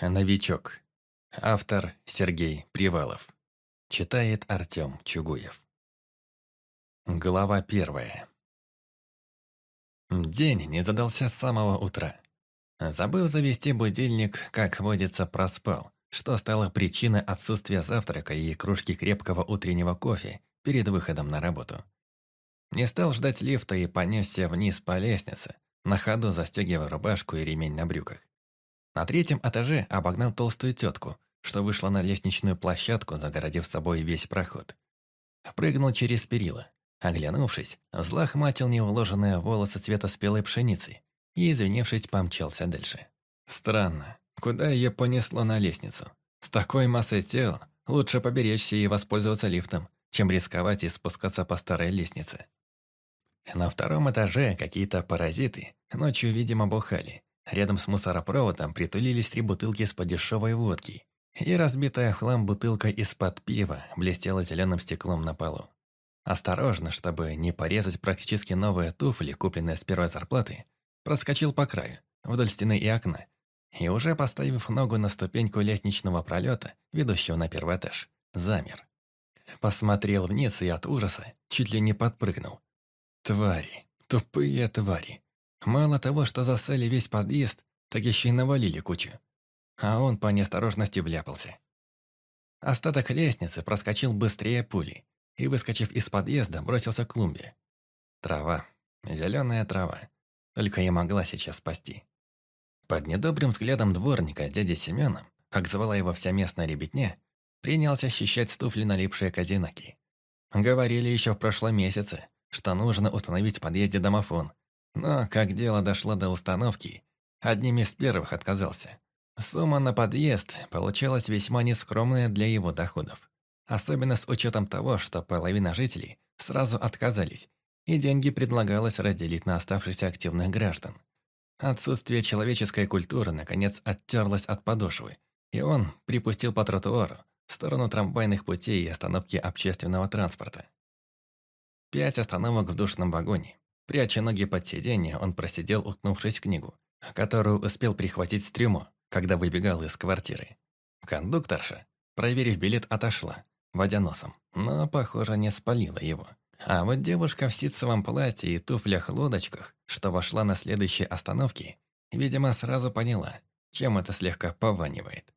Новичок. Автор Сергей Привалов. Читает Артем Чугуев. Глава первая. День не задался с самого утра. Забыв завести будильник, как водится, проспал, что стало причиной отсутствия завтрака и кружки крепкого утреннего кофе перед выходом на работу. Не стал ждать лифта и понесся вниз по лестнице, на ходу застегивая рубашку и ремень на брюках. На третьем этаже обогнал толстую тетку, что вышла на лестничную площадку, загородив собой весь проход. Прыгнул через перила. Оглянувшись, взлохматил неуложенные волосы цвета спелой пшеницы и, извинившись, помчался дальше. Странно, куда ее понесло на лестницу? С такой массой тел лучше поберечься и воспользоваться лифтом, чем рисковать и спускаться по старой лестнице. На втором этаже какие-то паразиты ночью, видимо, бухали. Рядом с мусоропроводом притулились три бутылки с подешевой водки, и разбитая в хлам бутылка из-под пива блестела зеленым стеклом на полу. Осторожно, чтобы не порезать практически новые туфли, купленные с первой зарплаты, проскочил по краю, вдоль стены и окна, и уже поставив ногу на ступеньку лестничного пролета, ведущего на первый этаж, замер. Посмотрел вниз и от ужаса чуть ли не подпрыгнул. Твари, тупые твари. Мало того, что засали весь подъезд, так еще и навалили кучу. А он по неосторожности вляпался. Остаток лестницы проскочил быстрее пули и, выскочив из подъезда, бросился к клумбе. Трава, зеленая трава, только и могла сейчас спасти. Под недобрым взглядом дворника дяди Семена, как звала его вся местная ребятня, принялся ощущать с туфли налипшие казинаки. Говорили еще в прошлом месяце, что нужно установить в подъезде домофон, но, как дело дошло до установки, одним из первых отказался. Сумма на подъезд получалась весьма нескромная для его доходов. Особенно с учетом того, что половина жителей сразу отказались, и деньги предлагалось разделить на оставшихся активных граждан. Отсутствие человеческой культуры, наконец, оттерлось от подошвы, и он припустил по тротуару в сторону трамвайных путей и остановки общественного транспорта. Пять остановок в душном вагоне. Пряча ноги под сиденье, он просидел, уткнувшись в книгу, которую успел прихватить с трюмо, когда выбегал из квартиры. Кондукторша, проверив билет, отошла, водя носом, но, похоже, не спалила его. А вот девушка в ситцевом платье и туфлях-лодочках, что вошла на следующей остановке, видимо, сразу поняла, чем это слегка пованивает.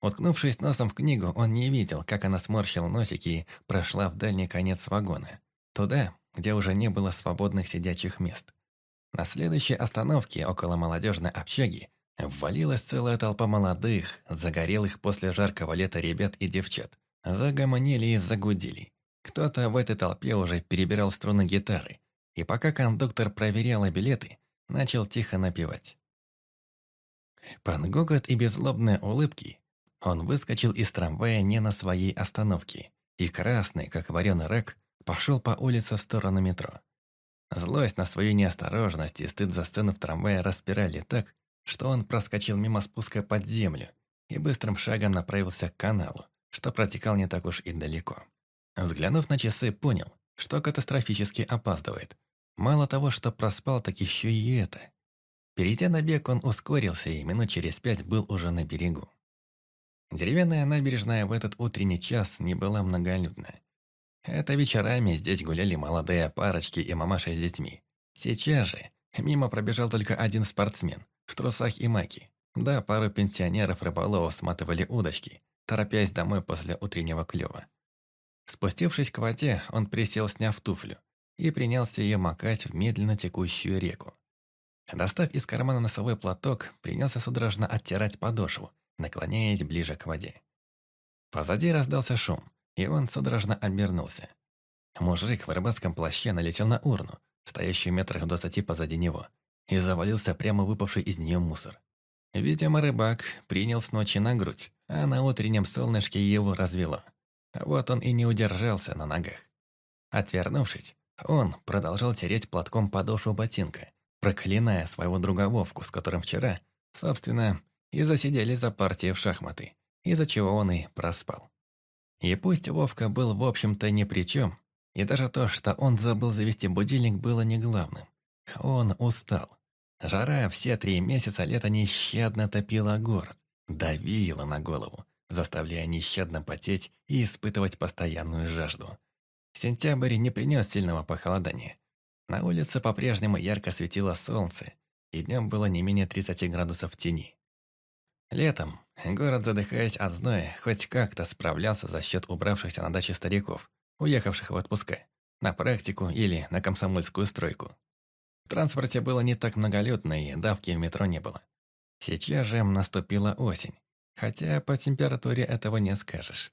Уткнувшись носом в книгу, он не видел, как она сморщила носики и прошла в дальний конец вагона. Туда, где уже не было свободных сидячих мест. На следующей остановке, около молодежной общаги, ввалилась целая толпа молодых, загорелых после жаркого лета ребят и девчат. Загомонили и загудили. Кто-то в этой толпе уже перебирал струны гитары, и пока кондуктор проверял билеты, начал тихо напевать. Под гогот и беззлобные улыбки он выскочил из трамвая не на своей остановке, и красный, как вареный рак, пошел по улице в сторону метро. Злость на свою неосторожность и стыд за сцену в трамвае распирали так, что он проскочил мимо спуска под землю и быстрым шагом направился к каналу, что протекал не так уж и далеко. Взглянув на часы, понял, что катастрофически опаздывает. Мало того, что проспал, так еще и это. Перейдя на бег, он ускорился и минут через пять был уже на берегу. Деревянная набережная в этот утренний час не была многолюдна. Это вечерами здесь гуляли молодые парочки и мамаши с детьми. Сейчас же мимо пробежал только один спортсмен в трусах и маки. Да, пару пенсионеров-рыболовов сматывали удочки, торопясь домой после утреннего клёва. Спустившись к воде, он присел, сняв туфлю, и принялся ее макать в медленно текущую реку. Достав из кармана носовой платок, принялся судорожно оттирать подошву, наклоняясь ближе к воде. Позади раздался шум, и он судорожно обернулся. Мужик в рыбацком плаще налетел на урну, стоящую метрах двадцати позади него, и завалился прямо выпавший из нее мусор. Видимо, рыбак принял с ночи на грудь, а на утреннем солнышке его развело. Вот он и не удержался на ногах. Отвернувшись, он продолжал тереть платком подошву ботинка, проклиная своего друга Вовку, с которым вчера, собственно, и засидели за партией в шахматы, из-за чего он и проспал. И пусть Вовка был в общем-то ни при чем, и даже то, что он забыл завести будильник, было не главным. Он устал. Жара все три месяца лета нещадно топила город, давила на голову, заставляя нещадно потеть и испытывать постоянную жажду. Сентябрь не принес сильного похолодания. На улице по-прежнему ярко светило солнце, и днем было не менее 30 градусов тени. Летом город, задыхаясь от зноя, хоть как-то справлялся за счет убравшихся на даче стариков, уехавших в отпуска, на практику или на комсомольскую стройку. В транспорте было не так многолюдно и давки в метро не было. Сейчас же наступила осень, хотя по температуре этого не скажешь.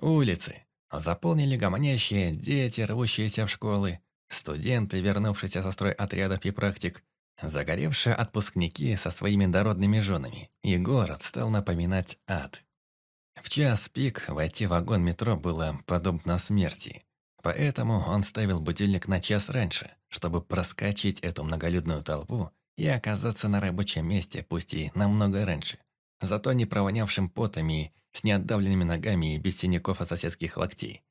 Улицы заполнили гомонящие дети, рвущиеся в школы, студенты, вернувшиеся со стройотрядов и практик, загоревшие отпускники со своими дородными женами, и город стал напоминать ад. В час пик войти в вагон метро было подобно смерти. Поэтому он ставил будильник на час раньше, чтобы проскочить эту многолюдную толпу и оказаться на рабочем месте, пусть и намного раньше. Зато не провонявшим потом и с неотдавленными ногами и без синяков от соседских локтей.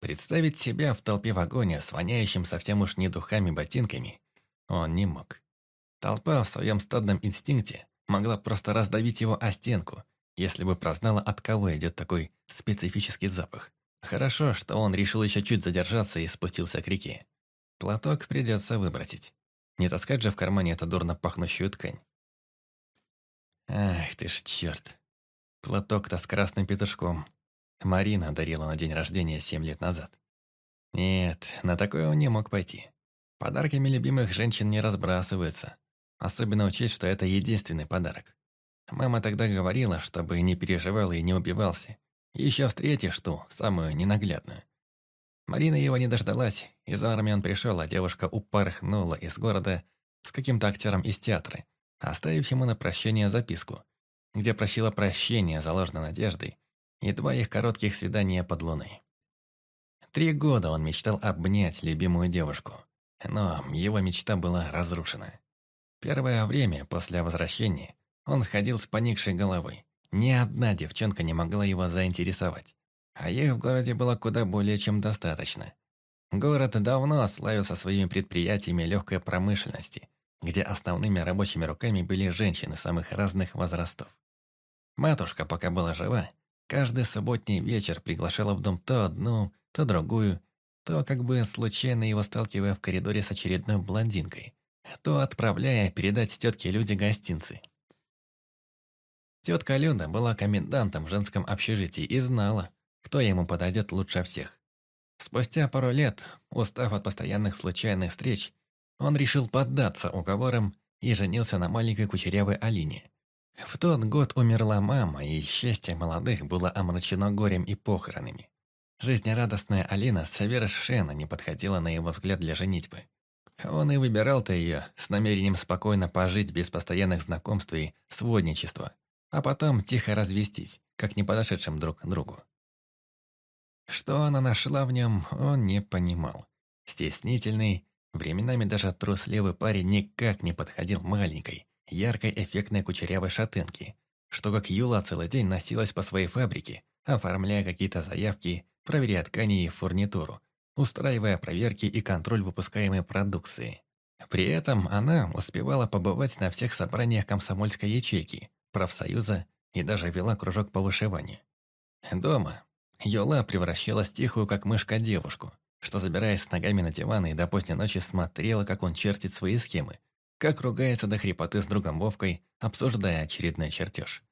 Представить себя в толпе вагоне с воняющим совсем уж не духами ботинками он не мог. Толпа в своем стадном инстинкте могла просто раздавить его о стенку, если бы прознала, от кого идет такой специфический запах. Хорошо, что он решил еще чуть задержаться и спустился к реке. Платок придется выбросить. Не таскать же в кармане эту дурно пахнущую ткань. Ах ты ж черт. Платок-то с красным петушком. Марина дарила на день рождения семь лет назад. Нет, на такое он не мог пойти. Подарками любимых женщин не разбрасываются. Особенно учесть, что это единственный подарок. Мама тогда говорила, чтобы не переживал и не убивался. Еще встретишь ту, самую ненаглядную. Марина его не дождалась, из армии он пришел, а девушка упорхнула из города с каким-то актером из театра, оставив ему на прощение записку, где просила прощения за ложной надеждой и два их коротких свидания под луной. Три года он мечтал обнять любимую девушку – но его мечта была разрушена. Первое время после возвращения он ходил с поникшей головой. Ни одна девчонка не могла его заинтересовать. А их в городе было куда более чем достаточно. Город давно славился своими предприятиями легкой промышленности, где основными рабочими руками были женщины самых разных возрастов. Матушка, пока была жива, каждый субботний вечер приглашала в дом то одну, то другую, то как бы случайно его сталкивая в коридоре с очередной блондинкой, то отправляя передать тетке Люде гостинцы. Тетка Люда была комендантом в женском общежитии и знала, кто ему подойдет лучше всех. Спустя пару лет, устав от постоянных случайных встреч, он решил поддаться уговорам и женился на маленькой кучерявой Алине. В тот год умерла мама, и счастье молодых было омрачено горем и похоронами. Жизнерадостная Алина совершенно не подходила на его взгляд для женитьбы. Он и выбирал-то ее с намерением спокойно пожить без постоянных знакомств и сводничества, а потом тихо развестись, как не подошедшим друг другу. Что она нашла в нем, он не понимал. Стеснительный, временами даже трусливый парень никак не подходил маленькой, яркой эффектной кучерявой шатенке, что как Юла целый день носилась по своей фабрике, оформляя какие-то заявки проверяя ткани и фурнитуру, устраивая проверки и контроль выпускаемой продукции. При этом она успевала побывать на всех собраниях комсомольской ячейки, профсоюза и даже вела кружок по вышиванию. Дома Йола превращалась тихую, как мышка, девушку, что, забираясь с ногами на диван и до поздней ночи смотрела, как он чертит свои схемы, как ругается до хрипоты с другом Вовкой, обсуждая очередной чертеж.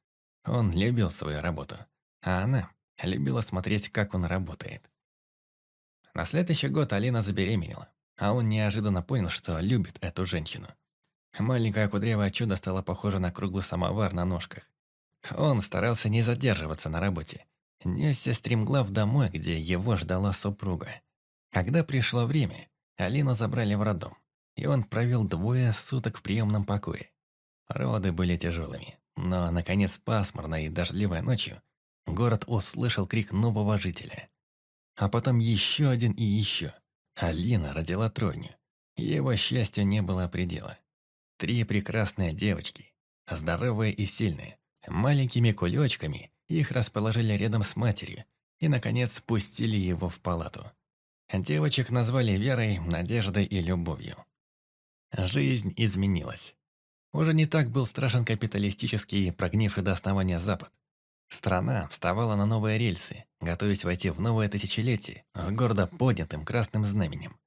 Он любил свою работу, а она Любила смотреть, как он работает. На следующий год Алина забеременела, а он неожиданно понял, что любит эту женщину. Маленькое кудрявое чудо стало похоже на круглый самовар на ножках. Он старался не задерживаться на работе. Несся стремглав домой, где его ждала супруга. Когда пришло время, Алину забрали в роддом, и он провел двое суток в приемном покое. Роды были тяжелыми, но, наконец, пасмурной и дождливой ночью город услышал крик нового жителя. А потом еще один и еще. Алина родила тройню. Его счастью не было предела. Три прекрасные девочки, здоровые и сильные, маленькими кулечками, их расположили рядом с матерью и, наконец, спустили его в палату. Девочек назвали Верой, Надеждой и Любовью. Жизнь изменилась. Уже не так был страшен капиталистический прогнивший до основания Запад. Страна вставала на новые рельсы, готовясь войти в новое тысячелетие с гордо поднятым красным знаменем.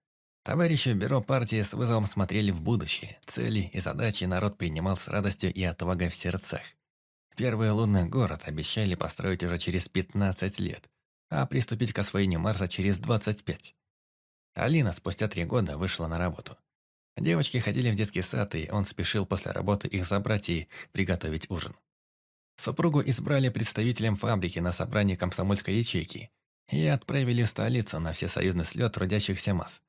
Товарищи в бюро партии с вызовом смотрели в будущее. Цели и задачи народ принимал с радостью и отвагой в сердцах. Первый лунный город обещали построить уже через 15 лет, а приступить к освоению Марса через 25. Алина спустя три года вышла на работу. Девочки ходили в детский сад, и он спешил после работы их забрать и приготовить ужин. Супругу избрали представителем фабрики на собрании комсомольской ячейки и отправили в столицу на всесоюзный слет трудящихся масс.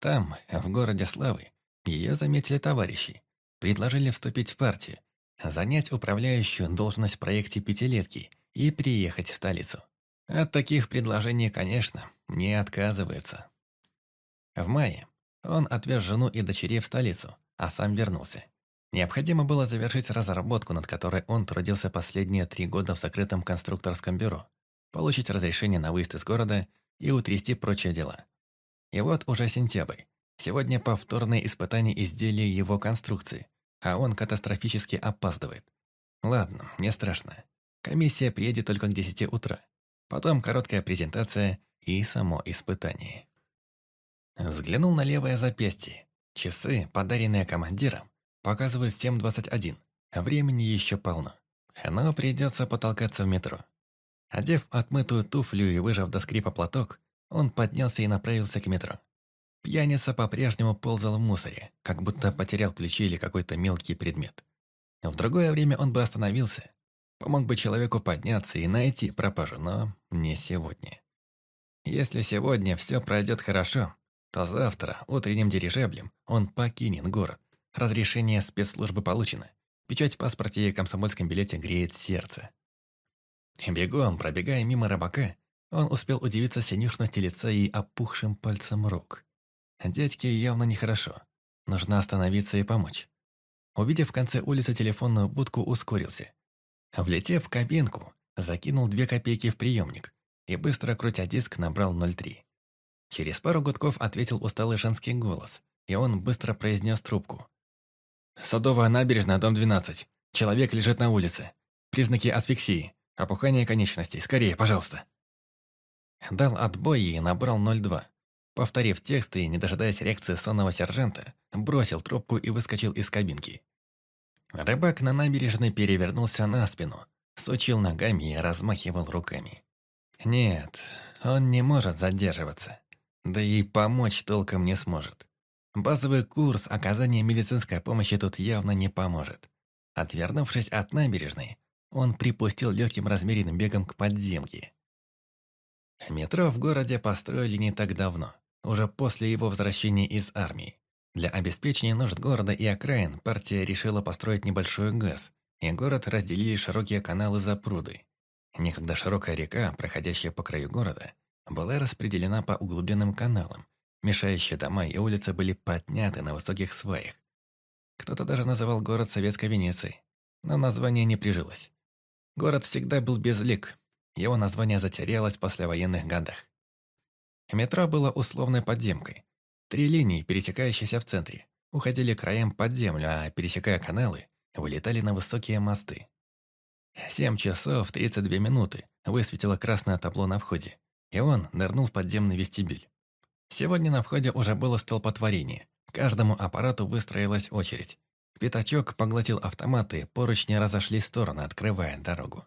Там, в городе Славы, ее заметили товарищи, предложили вступить в партию, занять управляющую должность в проекте «Пятилетки» и приехать в столицу. От таких предложений, конечно, не отказывается. В мае он отвез жену и дочерей в столицу, а сам вернулся. Необходимо было завершить разработку, над которой он трудился последние три года в закрытом конструкторском бюро, получить разрешение на выезд из города и утрясти прочие дела. И вот уже сентябрь. Сегодня повторное испытание изделия его конструкции, а он катастрофически опаздывает. Ладно, не страшно. Комиссия приедет только к 10 утра. Потом короткая презентация и само испытание. Взглянул на левое запястье. Часы, подаренные командиром, показывают 7.21. Времени еще полно. Но придется потолкаться в метро. Одев отмытую туфлю и выжав до скрипа платок, он поднялся и направился к метро. Пьяница по-прежнему ползал в мусоре, как будто потерял ключи или какой-то мелкий предмет. В другое время он бы остановился, помог бы человеку подняться и найти пропажу, но не сегодня. Если сегодня все пройдет хорошо, то завтра утренним дирижаблем он покинет город. Разрешение спецслужбы получено. Печать в паспорте и комсомольском билете греет сердце. Бегом, пробегая мимо рыбака, он успел удивиться синюшности лица и опухшим пальцем рук. Дядьке явно нехорошо. Нужно остановиться и помочь. Увидев в конце улицы телефонную будку, ускорился. Влетев в кабинку, закинул две копейки в приемник и, быстро крутя диск, набрал 03. Через пару гудков ответил усталый женский голос, и он быстро произнес трубку. «Садовая набережная, дом 12. Человек лежит на улице. Признаки асфиксии. Опухание конечностей. Скорее, пожалуйста». Дал отбой и набрал 02. Повторив текст и, не дожидаясь реакции сонного сержанта, бросил трубку и выскочил из кабинки. Рыбак на набережной перевернулся на спину, сучил ногами и размахивал руками. Нет, он не может задерживаться. Да и помочь толком не сможет. Базовый курс оказания медицинской помощи тут явно не поможет. Отвернувшись от набережной, он припустил легким размеренным бегом к подземке. Метро в городе построили не так давно, уже после его возвращения из армии. Для обеспечения нужд города и окраин партия решила построить небольшой ГЭС, и город разделили широкие каналы за пруды. Некогда широкая река, проходящая по краю города, была распределена по углубленным каналам. Мешающие дома и улицы были подняты на высоких сваях. Кто-то даже называл город Советской Венецией, но название не прижилось. Город всегда был безлик, его название затерялось после военных годах. Метро было условной подземкой. Три линии, пересекающиеся в центре, уходили краем под землю, а пересекая каналы, вылетали на высокие мосты. Семь часов тридцать две минуты высветило красное табло на входе и он нырнул в подземный вестибюль. Сегодня на входе уже было столпотворение. Каждому аппарату выстроилась очередь. Пятачок поглотил автоматы, поручни разошлись в стороны, открывая дорогу.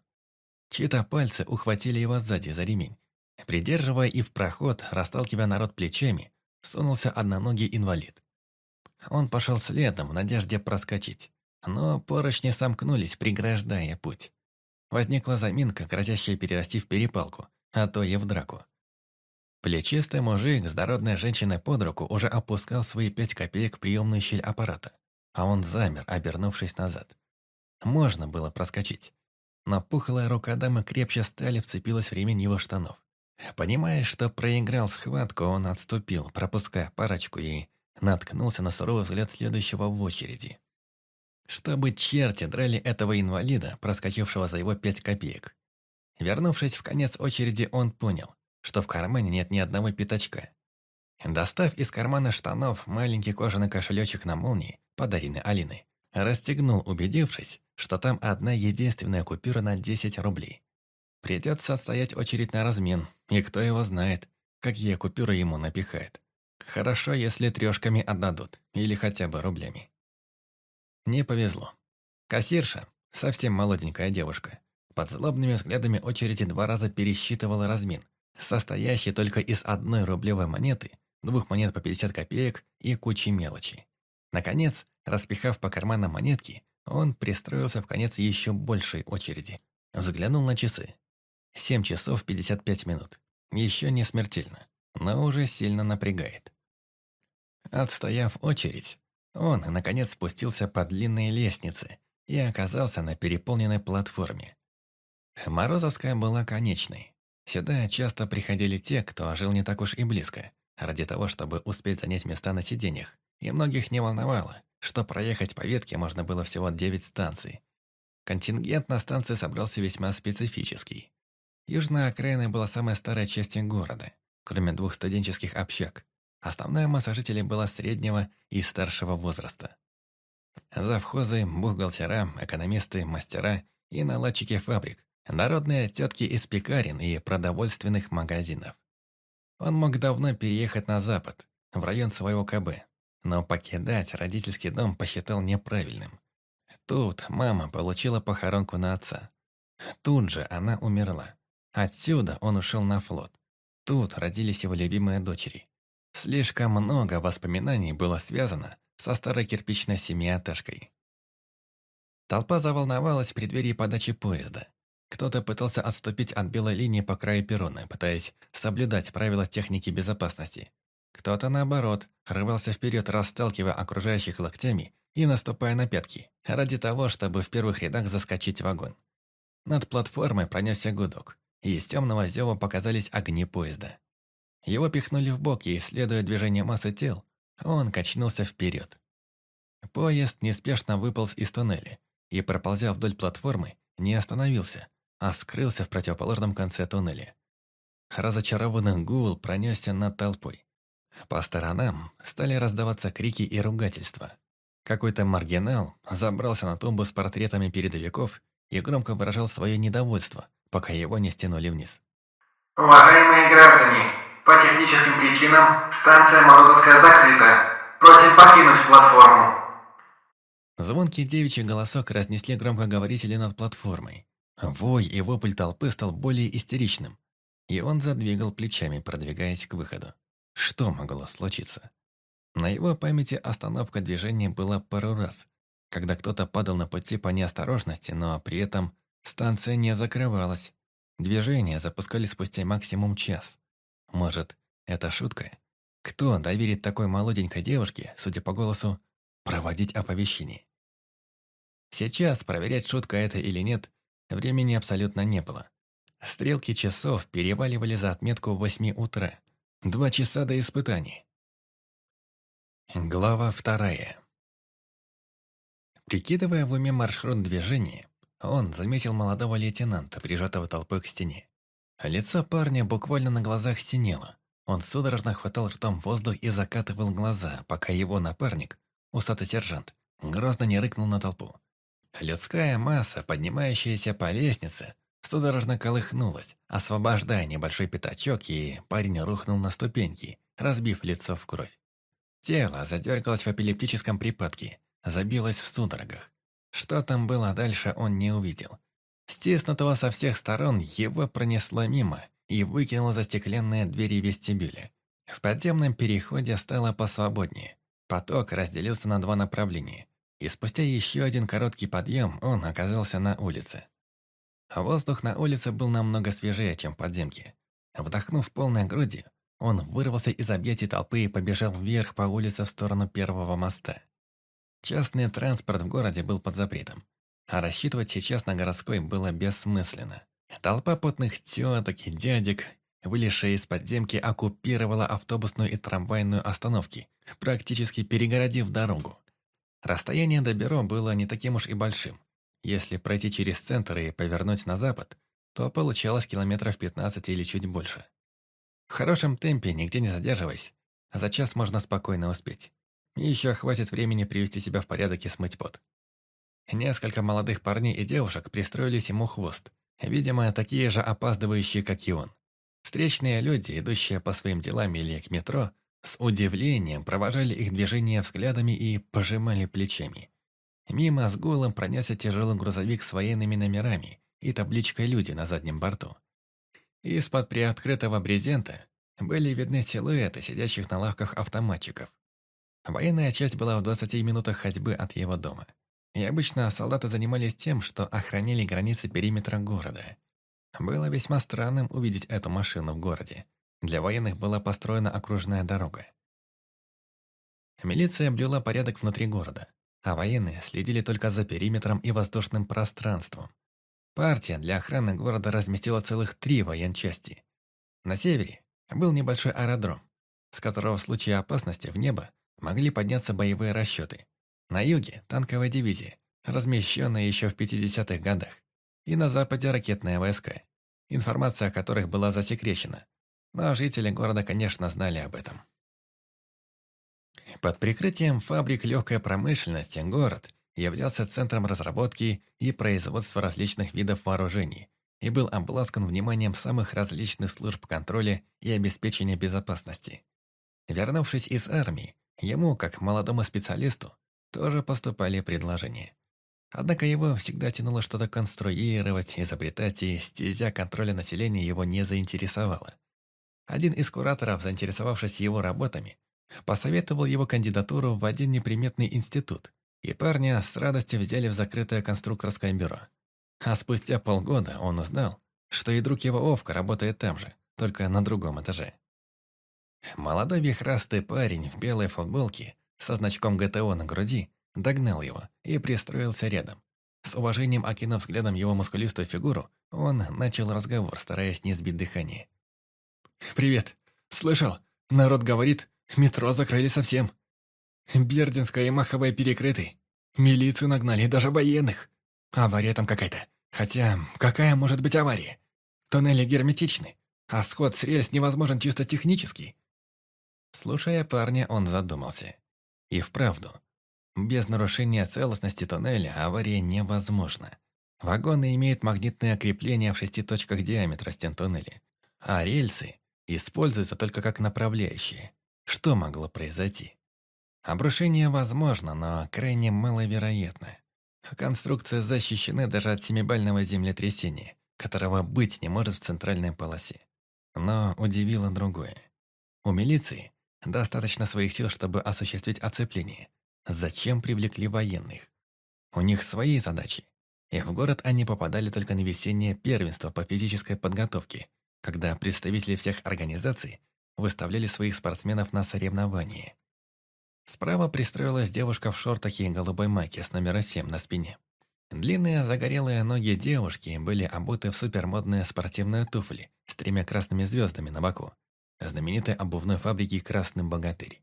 Чьи-то пальцы ухватили его сзади за ремень. Придерживая и в проход, расталкивая народ плечами, сунулся одноногий инвалид. Он пошел следом в надежде проскочить, но поручни сомкнулись, преграждая путь. Возникла заминка, грозящая перерасти в перепалку, а то и в драку. Плечистый мужик с дородной женщиной под руку уже опускал свои пять копеек в приемную щель аппарата, а он замер, обернувшись назад. Можно было проскочить. Но пухлая рука дамы крепче стали вцепилась в ремень его штанов. Понимая, что проиграл схватку, он отступил, пропуская парочку и наткнулся на суровый взгляд следующего в очереди. Чтобы черти драли этого инвалида, проскочившего за его пять копеек. Вернувшись в конец очереди, он понял, что в кармане нет ни одного пятачка. Достав из кармана штанов маленький кожаный кошелечек на молнии, подаренный Алиной, Расстегнул, убедившись, что там одна единственная купюра на 10 рублей. Придется отстоять очередь на размен, и кто его знает, какие купюры ему напихает. Хорошо, если трешками отдадут, или хотя бы рублями. Не повезло. Кассирша, совсем молоденькая девушка, под злобными взглядами очереди два раза пересчитывала размен, состоящий только из одной рублевой монеты, двух монет по 50 копеек и кучи мелочи. Наконец, распихав по карманам монетки, он пристроился в конец еще большей очереди. Взглянул на часы. 7 часов 55 минут. Еще не смертельно, но уже сильно напрягает. Отстояв очередь, он, наконец, спустился по длинной лестнице и оказался на переполненной платформе. Морозовская была конечной. Сюда часто приходили те, кто жил не так уж и близко, ради того, чтобы успеть занять места на сиденьях, и многих не волновало, что проехать по ветке можно было всего 9 станций. Контингент на станции собрался весьма специфический. Южная окраина была самой старой частью города, кроме двух студенческих общак. Основная масса жителей была среднего и старшего возраста. Завхозы, бухгалтера, экономисты, мастера и наладчики фабрик, народные тетки из пекарен и продовольственных магазинов. Он мог давно переехать на запад, в район своего КБ, но покидать родительский дом посчитал неправильным. Тут мама получила похоронку на отца. Тут же она умерла. Отсюда он ушел на флот. Тут родились его любимые дочери. Слишком много воспоминаний было связано со старой кирпичной семиэтажкой. Толпа заволновалась в преддверии подачи поезда. Кто-то пытался отступить от белой линии по краю перрона, пытаясь соблюдать правила техники безопасности. Кто-то, наоборот, рвался вперед, расталкивая окружающих локтями и наступая на пятки, ради того, чтобы в первых рядах заскочить вагон. Над платформой пронесся гудок, и из темного зева показались огни поезда. Его пихнули в бок, и, следуя движению массы тел, он качнулся вперед. Поезд неспешно выполз из туннеля и, проползя вдоль платформы, не остановился, а скрылся в противоположном конце туннеля. Разочарованный гул пронесся над толпой. По сторонам стали раздаваться крики и ругательства. Какой-то маргинал забрался на тумбу с портретами передовиков и громко выражал свое недовольство, пока его не стянули вниз. «Уважаемые граждане, по техническим причинам станция Морозовская закрыта. Просим покинуть платформу». Звонкий девичий голосок разнесли громкоговорители над платформой. Вой и вопль толпы стал более истеричным, и он задвигал плечами, продвигаясь к выходу. Что могло случиться? На его памяти остановка движения была пару раз, когда кто-то падал на пути по неосторожности, но при этом станция не закрывалась. Движение запускали спустя максимум час. Может, это шутка? Кто доверит такой молоденькой девушке, судя по голосу, проводить оповещение? Сейчас проверять, шутка это или нет, Времени абсолютно не было. Стрелки часов переваливали за отметку восьми утра. Два часа до испытаний. Глава вторая. Прикидывая в уме маршрут движения, он заметил молодого лейтенанта, прижатого толпой к стене. Лицо парня буквально на глазах синело. Он судорожно хватал ртом воздух и закатывал глаза, пока его напарник, усатый сержант, грозно не рыкнул на толпу. Людская масса, поднимающаяся по лестнице, судорожно колыхнулась, освобождая небольшой пятачок, и парень рухнул на ступеньки, разбив лицо в кровь. Тело задергалось в эпилептическом припадке, забилось в судорогах. Что там было дальше, он не увидел. Стиснутого со всех сторон его пронесло мимо и выкинуло за стеклянные двери вестибюля. В подземном переходе стало посвободнее. Поток разделился на два направления – и спустя еще один короткий подъем он оказался на улице. Воздух на улице был намного свежее, чем в подземке. Вдохнув полной грудью, он вырвался из объятий толпы и побежал вверх по улице в сторону первого моста. Частный транспорт в городе был под запретом, а рассчитывать сейчас на городской было бессмысленно. Толпа потных теток и дядек, вылезшая из подземки, оккупировала автобусную и трамвайную остановки, практически перегородив дорогу. Расстояние до бюро было не таким уж и большим. Если пройти через центр и повернуть на запад, то получалось километров 15 или чуть больше. В хорошем темпе, нигде не задерживаясь, за час можно спокойно успеть. И еще хватит времени привести себя в порядок и смыть пот. Несколько молодых парней и девушек пристроились ему хвост, видимо, такие же опаздывающие, как и он. Встречные люди, идущие по своим делам или к метро, с удивлением провожали их движения взглядами и пожимали плечами. Мимо с гулом пронесся тяжелый грузовик с военными номерами и табличкой «Люди» на заднем борту. Из-под приоткрытого брезента были видны силуэты сидящих на лавках автоматчиков. Военная часть была в 20 минутах ходьбы от его дома. И обычно солдаты занимались тем, что охраняли границы периметра города. Было весьма странным увидеть эту машину в городе. Для военных была построена окружная дорога. Милиция блюла порядок внутри города, а военные следили только за периметром и воздушным пространством. Партия для охраны города разместила целых три военчасти. На севере был небольшой аэродром, с которого в случае опасности в небо могли подняться боевые расчеты. На юге – танковая дивизия, размещенная еще в 50-х годах. И на западе – ракетные войска, информация о которых была засекречена. Но жители города, конечно, знали об этом. Под прикрытием фабрик легкой промышленности город являлся центром разработки и производства различных видов вооружений и был обласкан вниманием самых различных служб контроля и обеспечения безопасности. Вернувшись из армии, ему, как молодому специалисту, тоже поступали предложения. Однако его всегда тянуло что-то конструировать, изобретать, и стезя контроля населения его не заинтересовала. Один из кураторов, заинтересовавшись его работами, посоветовал его кандидатуру в один неприметный институт, и парня с радостью взяли в закрытое конструкторское бюро. А спустя полгода он узнал, что и друг его Овка работает там же, только на другом этаже. Молодой вихрастый парень в белой футболке со значком ГТО на груди догнал его и пристроился рядом. С уважением окинув взглядом его мускулистую фигуру, он начал разговор, стараясь не сбить дыхание. «Привет. Слышал? Народ говорит, метро закрыли совсем. Бердинская и Маховая перекрыты. Милицию нагнали, даже военных. Авария там какая-то. Хотя, какая может быть авария? Туннели герметичны, а сход с рельс невозможен чисто технически. Слушая парня, он задумался. И вправду, без нарушения целостности туннеля авария невозможна. Вагоны имеют магнитное крепление в шести точках диаметра стен туннеля, а рельсы используются только как направляющие. Что могло произойти? Обрушение возможно, но крайне маловероятно. Конструкции защищены даже от семибального землетрясения, которого быть не может в центральной полосе. Но удивило другое. У милиции достаточно своих сил, чтобы осуществить оцепление. Зачем привлекли военных? У них свои задачи. И в город они попадали только на весеннее первенство по физической подготовке, когда представители всех организаций выставляли своих спортсменов на соревнования. Справа пристроилась девушка в шортах и голубой майке с номера 7 на спине. Длинные загорелые ноги девушки были обуты в супермодные спортивные туфли с тремя красными звездами на боку, знаменитой обувной фабрики «Красный богатырь».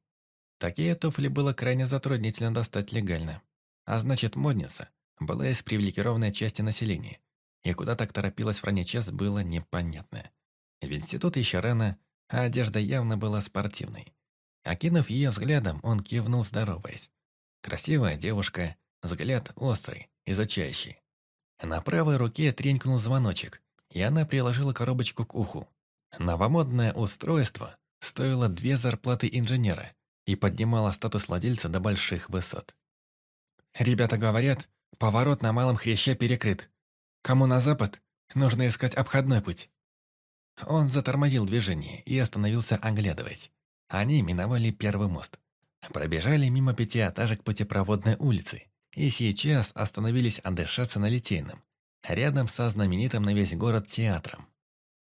Такие туфли было крайне затруднительно достать легально. А значит, модница была из привилегированной части населения, и куда так торопилась в ранний час было непонятно. В институт еще рано, а одежда явно была спортивной. Окинув ее взглядом, он кивнул, здороваясь. Красивая девушка, взгляд острый, изучающий. На правой руке тренькнул звоночек, и она приложила коробочку к уху. Новомодное устройство стоило две зарплаты инженера и поднимало статус владельца до больших высот. «Ребята говорят, поворот на Малом Хряще перекрыт. Кому на запад, нужно искать обходной путь». Он затормозил движение и остановился, оглядываясь. Они миновали первый мост, пробежали мимо пятиэтажек путепроводной улицы и сейчас остановились отдышаться на Литейном, рядом со знаменитым на весь город театром.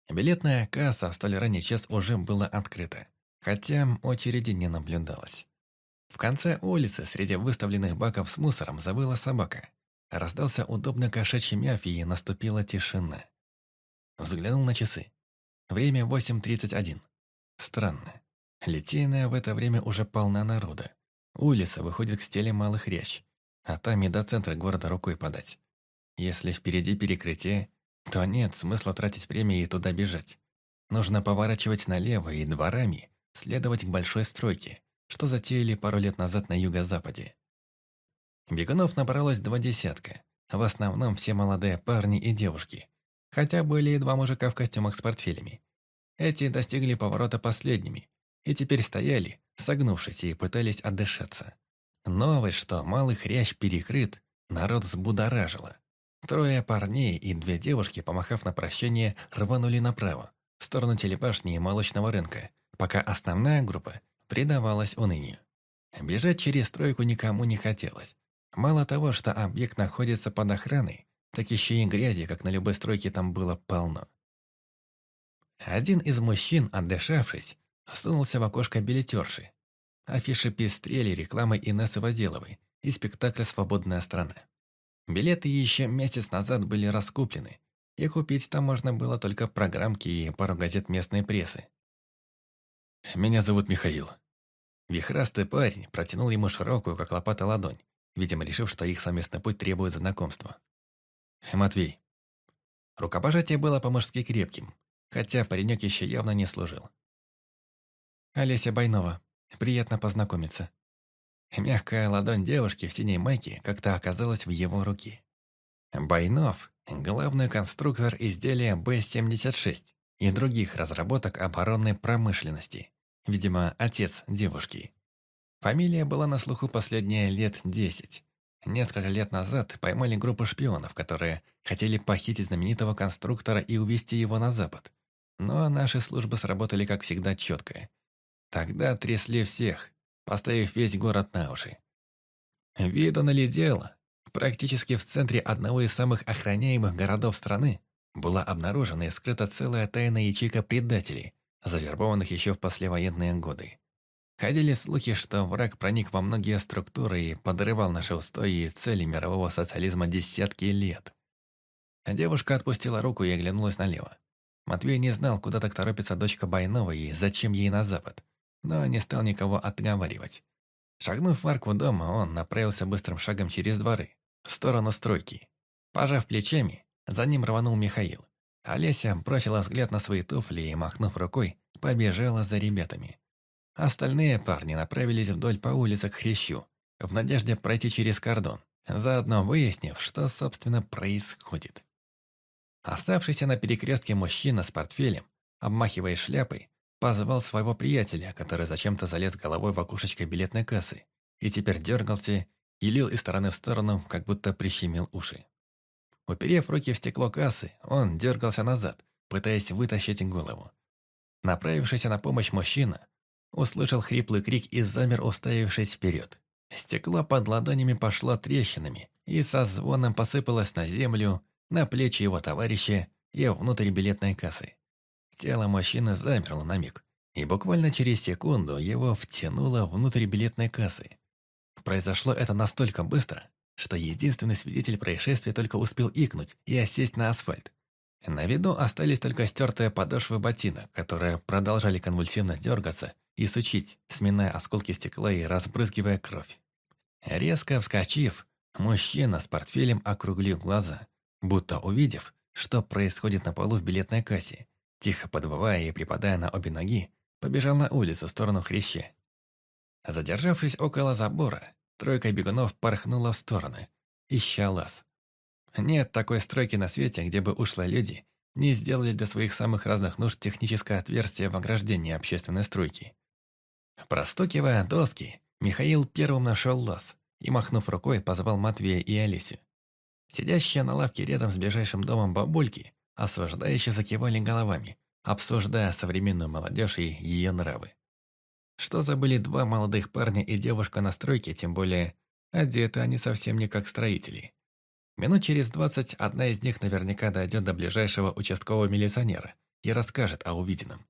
Билетная касса в столь ранний час уже была открыта, хотя очереди не наблюдалось. В конце улицы среди выставленных баков с мусором забыла собака. Раздался удобно кошачий мяв и наступила тишина. Взглянул на часы. Время 8.31. Странно. Литейная в это время уже полна народа. Улица выходит к стеле Малых Рящ, а там и до центра города рукой подать. Если впереди перекрытие, то нет смысла тратить время и туда бежать. Нужно поворачивать налево и дворами следовать к большой стройке, что затеяли пару лет назад на юго-западе. Бегунов набралось два десятка. В основном все молодые парни и девушки. Хотя были и два мужика в костюмах с портфелями. Эти достигли поворота последними. И теперь стояли, согнувшись, и пытались отдышаться. Новость, что малый хрящ перекрыт, народ взбудоражила. Трое парней и две девушки, помахав на прощание, рванули направо, в сторону телебашни и молочного рынка, пока основная группа предавалась унынию. Бежать через стройку никому не хотелось. Мало того, что объект находится под охраной, так еще и грязи, как на любой стройке, там было полно. Один из мужчин, отдышавшись, сунулся в окошко билетерши. Афиши пестрели рекламой Инессы Возделовой и спектакля «Свободная страна». Билеты еще месяц назад были раскуплены, и купить там можно было только программки и пару газет местной прессы. «Меня зовут Михаил». Вихрастый парень протянул ему широкую, как лопата, ладонь, видимо, решив, что их совместный путь требует знакомства. «Матвей». Рукопожатие было по-мужски крепким, хотя паренек еще явно не служил. «Олеся Байнова. Приятно познакомиться». Мягкая ладонь девушки в синей майке как-то оказалась в его руке. Байнов – главный конструктор изделия Б-76 и других разработок оборонной промышленности. Видимо, отец девушки. Фамилия была на слуху последние лет десять. Несколько лет назад поймали группу шпионов, которые хотели похитить знаменитого конструктора и увезти его на Запад. Но наши службы сработали, как всегда, четко. Тогда трясли всех, поставив весь город на уши. Видано ли дело? Практически в центре одного из самых охраняемых городов страны была обнаружена и скрыта целая тайная ячейка предателей, завербованных еще в послевоенные годы. Ходили слухи, что враг проник во многие структуры и подрывал наши устои и цели мирового социализма десятки лет. Девушка отпустила руку и оглянулась налево. Матвей не знал, куда так торопится дочка Байнова и зачем ей на запад но не стал никого отговаривать. Шагнув в арку дома, он направился быстрым шагом через дворы, в сторону стройки. Пожав плечами, за ним рванул Михаил. Олеся бросила взгляд на свои туфли и, махнув рукой, побежала за ребятами. Остальные парни направились вдоль по улице к Хрящу, в надежде пройти через кордон, заодно выяснив, что, собственно, происходит. Оставшийся на перекрестке мужчина с портфелем, обмахивая шляпой, Позвал своего приятеля, который зачем-то залез головой в окошечко билетной кассы и теперь дергался и лил из стороны в сторону, как будто прищемил уши. Уперев руки в стекло кассы, он дергался назад, пытаясь вытащить голову. Направившийся на помощь мужчина услышал хриплый крик и замер, уставившись вперед. Стекло под ладонями пошло трещинами и со звоном посыпалось на землю, на плечи его товарища и внутрь билетной кассы. Тело мужчины замерло на миг, и буквально через секунду его втянуло внутрь билетной кассы. Произошло это настолько быстро, что единственный свидетель происшествия только успел икнуть и осесть на асфальт. На виду остались только стертые подошвы ботинок, которые продолжали конвульсивно дергаться и сучить, сминая осколки стекла и разбрызгивая кровь. Резко вскочив, мужчина с портфелем округлил глаза, будто увидев, что происходит на полу в билетной кассе, Тихо подвывая и припадая на обе ноги, побежал на улицу в сторону хряща. Задержавшись около забора, тройка бегунов порхнула в стороны, ища лаз. Нет такой стройки на свете, где бы ушлые люди не сделали для своих самых разных нужд техническое отверстие в ограждении общественной стройки. Простукивая доски, Михаил первым нашел лаз и, махнув рукой, позвал Матвея и Олесю. Сидящие на лавке рядом с ближайшим домом бабульки осуждающе закивали головами, обсуждая современную молодежь и ее нравы. Что забыли два молодых парня и девушка на стройке, тем более одеты они совсем не как строители. Минут через двадцать одна из них наверняка дойдет до ближайшего участкового милиционера и расскажет о увиденном.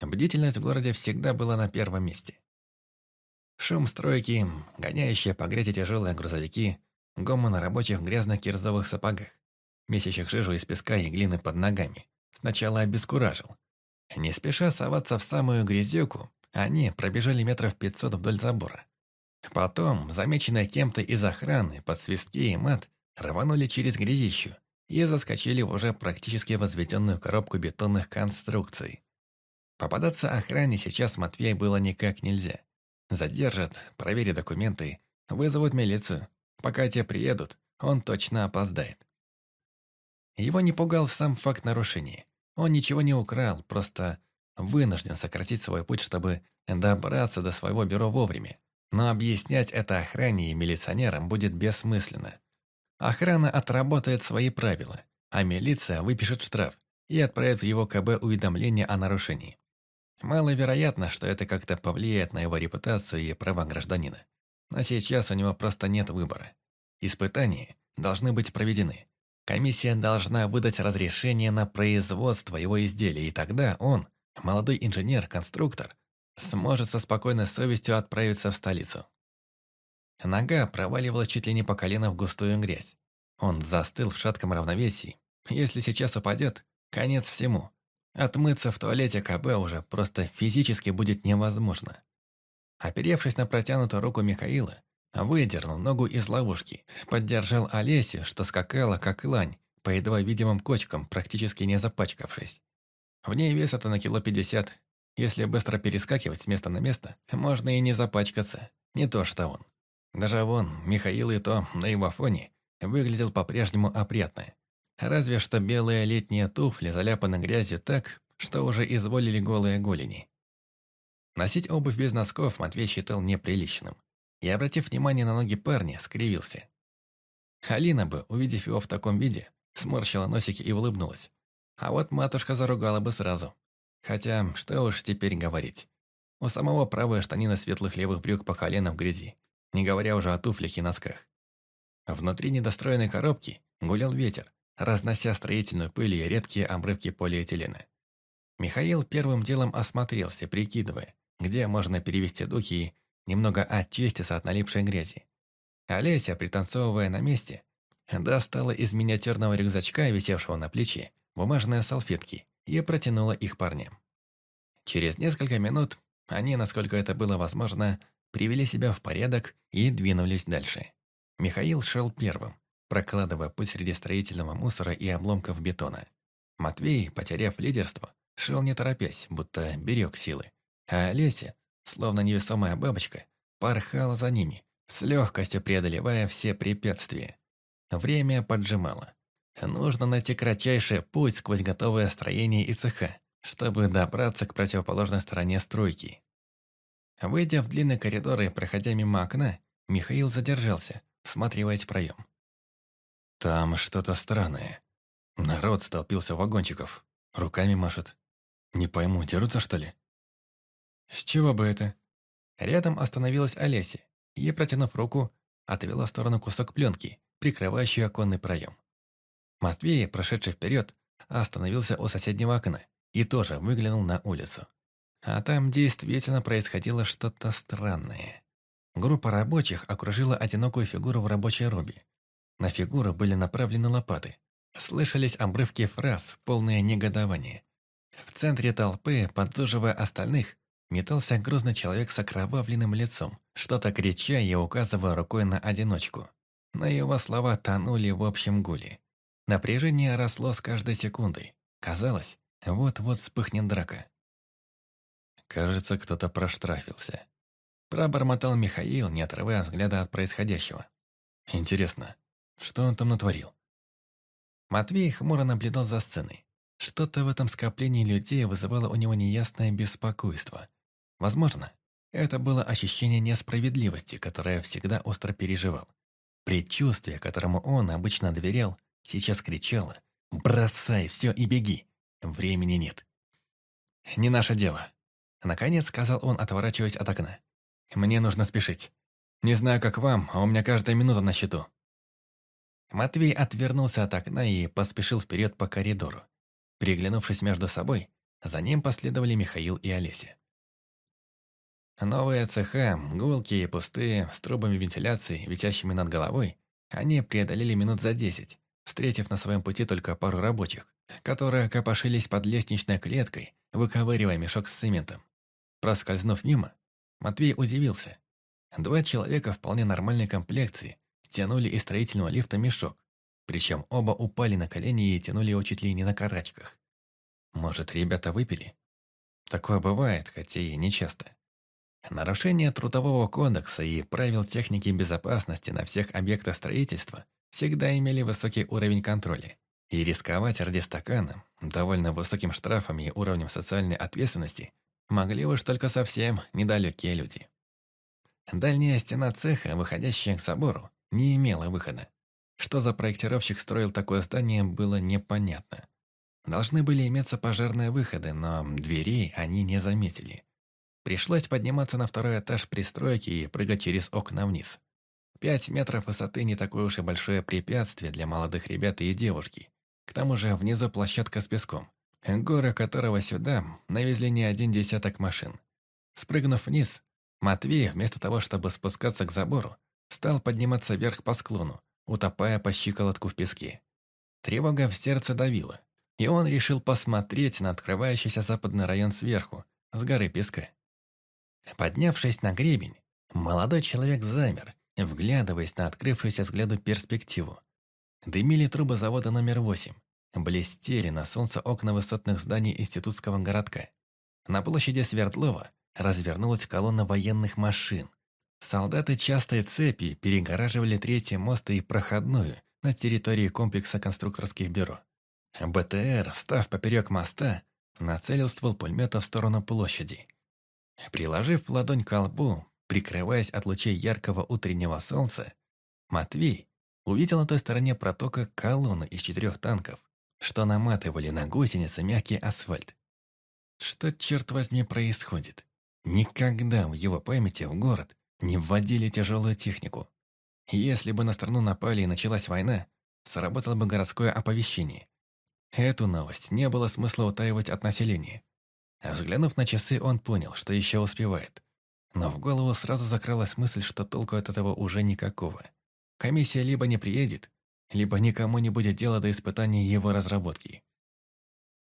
Бдительность в городе всегда была на первом месте. Шум стройки, гоняющие по грязи тяжелые грузовики, гомон рабочих в грязных кирзовых сапогах месящих жижу из песка и глины под ногами, сначала обескуражил. Не спеша соваться в самую грязюку, они пробежали метров пятьсот вдоль забора. Потом, замеченные кем-то из охраны, под свистки и мат, рванули через грязищу и заскочили в уже практически возведенную коробку бетонных конструкций. Попадаться охране сейчас Матвей было никак нельзя. Задержат, проверят документы, вызовут милицию, Пока те приедут, он точно опоздает. Его не пугал сам факт нарушения. Он ничего не украл, просто вынужден сократить свой путь, чтобы добраться до своего бюро вовремя. Но объяснять это охране и милиционерам будет бессмысленно. Охрана отработает свои правила, а милиция выпишет штраф и отправит в его КБ уведомление о нарушении. Маловероятно, что это как-то повлияет на его репутацию и права гражданина. Но сейчас у него просто нет выбора. Испытания должны быть проведены. Комиссия должна выдать разрешение на производство его изделий, и тогда он, молодой инженер-конструктор, сможет со спокойной совестью отправиться в столицу. Нога проваливалась чуть ли не по колено в густую грязь. Он застыл в шатком равновесии. Если сейчас упадет, конец всему. Отмыться в туалете КБ уже просто физически будет невозможно. Оперевшись на протянутую руку Михаила, выдернул ногу из ловушки, поддержал Олесю, что скакала, как лань, по едва видимым кочкам, практически не запачкавшись. В ней вес это на кило пятьдесят. Если быстро перескакивать с места на место, можно и не запачкаться. Не то что он. Даже вон, Михаил и то на его фоне выглядел по-прежнему опрятно. Разве что белые летние туфли заляпаны грязью так, что уже изволили голые голени. Носить обувь без носков Матвей считал неприличным. И, обратив внимание на ноги парня, скривился. Алина бы, увидев его в таком виде, сморщила носики и улыбнулась. А вот матушка заругала бы сразу. Хотя, что уж теперь говорить. У самого правая штанина светлых левых брюк по колено в грязи, не говоря уже о туфлях и носках. Внутри недостроенной коробки гулял ветер, разнося строительную пыль и редкие обрывки полиэтилена. Михаил первым делом осмотрелся, прикидывая, где можно перевести духи и немного очиститься от налипшей грязи. Олеся, пританцовывая на месте, достала из миниатюрного рюкзачка, висевшего на плече, бумажные салфетки и протянула их парням. Через несколько минут они, насколько это было возможно, привели себя в порядок и двинулись дальше. Михаил шел первым, прокладывая путь среди строительного мусора и обломков бетона. Матвей, потеряв лидерство, шел не торопясь, будто берег силы. А Олеся, словно невесомая бабочка, порхала за ними, с легкостью преодолевая все препятствия. Время поджимало. Нужно найти кратчайший путь сквозь готовое строение и цеха, чтобы добраться к противоположной стороне стройки. Выйдя в длинный коридор и проходя мимо окна, Михаил задержался, всматриваясь в проем. Там что-то странное. Народ столпился в вагончиков, руками машет. Не пойму, дерутся что ли? С чего бы это? Рядом остановилась Олеся и, протянув руку, отвела в сторону кусок пленки, прикрывающий оконный проем. Матвей, прошедший вперед, остановился у соседнего окна и тоже выглянул на улицу. А там действительно происходило что-то странное. Группа рабочих окружила одинокую фигуру в рабочей робе. На фигуру были направлены лопаты. Слышались обрывки фраз, полные негодования. В центре толпы, подзуживая остальных, метался грозный человек с окровавленным лицом, что-то крича и указывая рукой на одиночку. Но его слова тонули в общем гуле. Напряжение росло с каждой секундой. Казалось, вот-вот вспыхнет драка. Кажется, кто-то проштрафился. Пробормотал Михаил, не отрывая взгляда от происходящего. Интересно, что он там натворил? Матвей хмуро наблюдал за сценой. Что-то в этом скоплении людей вызывало у него неясное беспокойство. Возможно, это было ощущение несправедливости, которое всегда остро переживал. Предчувствие, которому он обычно доверял, сейчас кричало «Бросай все и беги! Времени нет!» «Не наше дело», Наконец сказал он, отворачиваясь от окна. «Мне нужно спешить. Не знаю, как вам, а у меня каждая минута на счету». Матвей отвернулся от окна и поспешил вперед по коридору. Приглянувшись между собой, за ним последовали Михаил и Олеся. Новые цеха, гулкие и пустые, с трубами вентиляции, висящими над головой, они преодолели минут за десять, встретив на своем пути только пару рабочих, которые копошились под лестничной клеткой, выковыривая мешок с цементом. Проскользнув мимо, Матвей удивился. Два человека вполне нормальной комплекции тянули из строительного лифта мешок, причем оба упали на колени и тянули его чуть ли не на карачках. Может, ребята выпили? Такое бывает, хотя и нечасто. Нарушение Трудового кодекса и правил техники безопасности на всех объектах строительства всегда имели высокий уровень контроля. И рисковать ради стакана, довольно высоким штрафом и уровнем социальной ответственности, могли уж только совсем недалекие люди. Дальняя стена цеха, выходящая к собору, не имела выхода. Что за проектировщик строил такое здание, было непонятно. Должны были иметься пожарные выходы, но дверей они не заметили. Пришлось подниматься на второй этаж пристройки и прыгать через окна вниз. Пять метров высоты не такое уж и большое препятствие для молодых ребят и девушки. К тому же внизу площадка с песком, горы которого сюда навезли не один десяток машин. Спрыгнув вниз, Матвей, вместо того, чтобы спускаться к забору, стал подниматься вверх по склону, утопая по щиколотку в песке. Тревога в сердце давила, и он решил посмотреть на открывающийся западный район сверху, с горы песка. Поднявшись на гребень, молодой человек замер, вглядываясь на открывшуюся взгляду перспективу. Дымили трубы завода номер восемь, блестели на солнце окна высотных зданий институтского городка. На площади Свердлова развернулась колонна военных машин. Солдаты частой цепи перегораживали третий мост и проходную на территории комплекса конструкторских бюро. БТР, встав поперек моста, нацелил ствол пулемета в сторону площади. Приложив ладонь к лбу, прикрываясь от лучей яркого утреннего солнца, Матвей увидел на той стороне протока колонну из четырех танков, что наматывали на гусеницы мягкий асфальт. Что, черт возьми, происходит? Никогда в его памяти в город не вводили тяжелую технику. Если бы на страну напали и началась война, сработало бы городское оповещение. Эту новость не было смысла утаивать от населения. А взглянув на часы, он понял, что еще успевает. Но в голову сразу закралась мысль, что толку от этого уже никакого. Комиссия либо не приедет, либо никому не будет дела до испытания его разработки.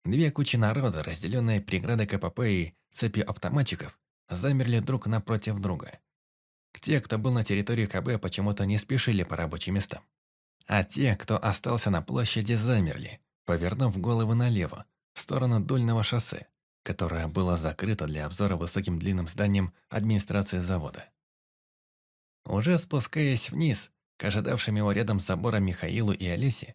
Две кучи народа, разделенные преградой КПП и цепью автоматчиков, замерли друг напротив друга. Те, кто был на территории КБ, почему-то не спешили по рабочим местам. А те, кто остался на площади, замерли, повернув головы налево, в сторону Дульного шоссе, которое было закрыто для обзора высоким длинным зданием администрации завода. Уже спускаясь вниз, к ожидавшим его рядом с забором Михаилу и Олесе,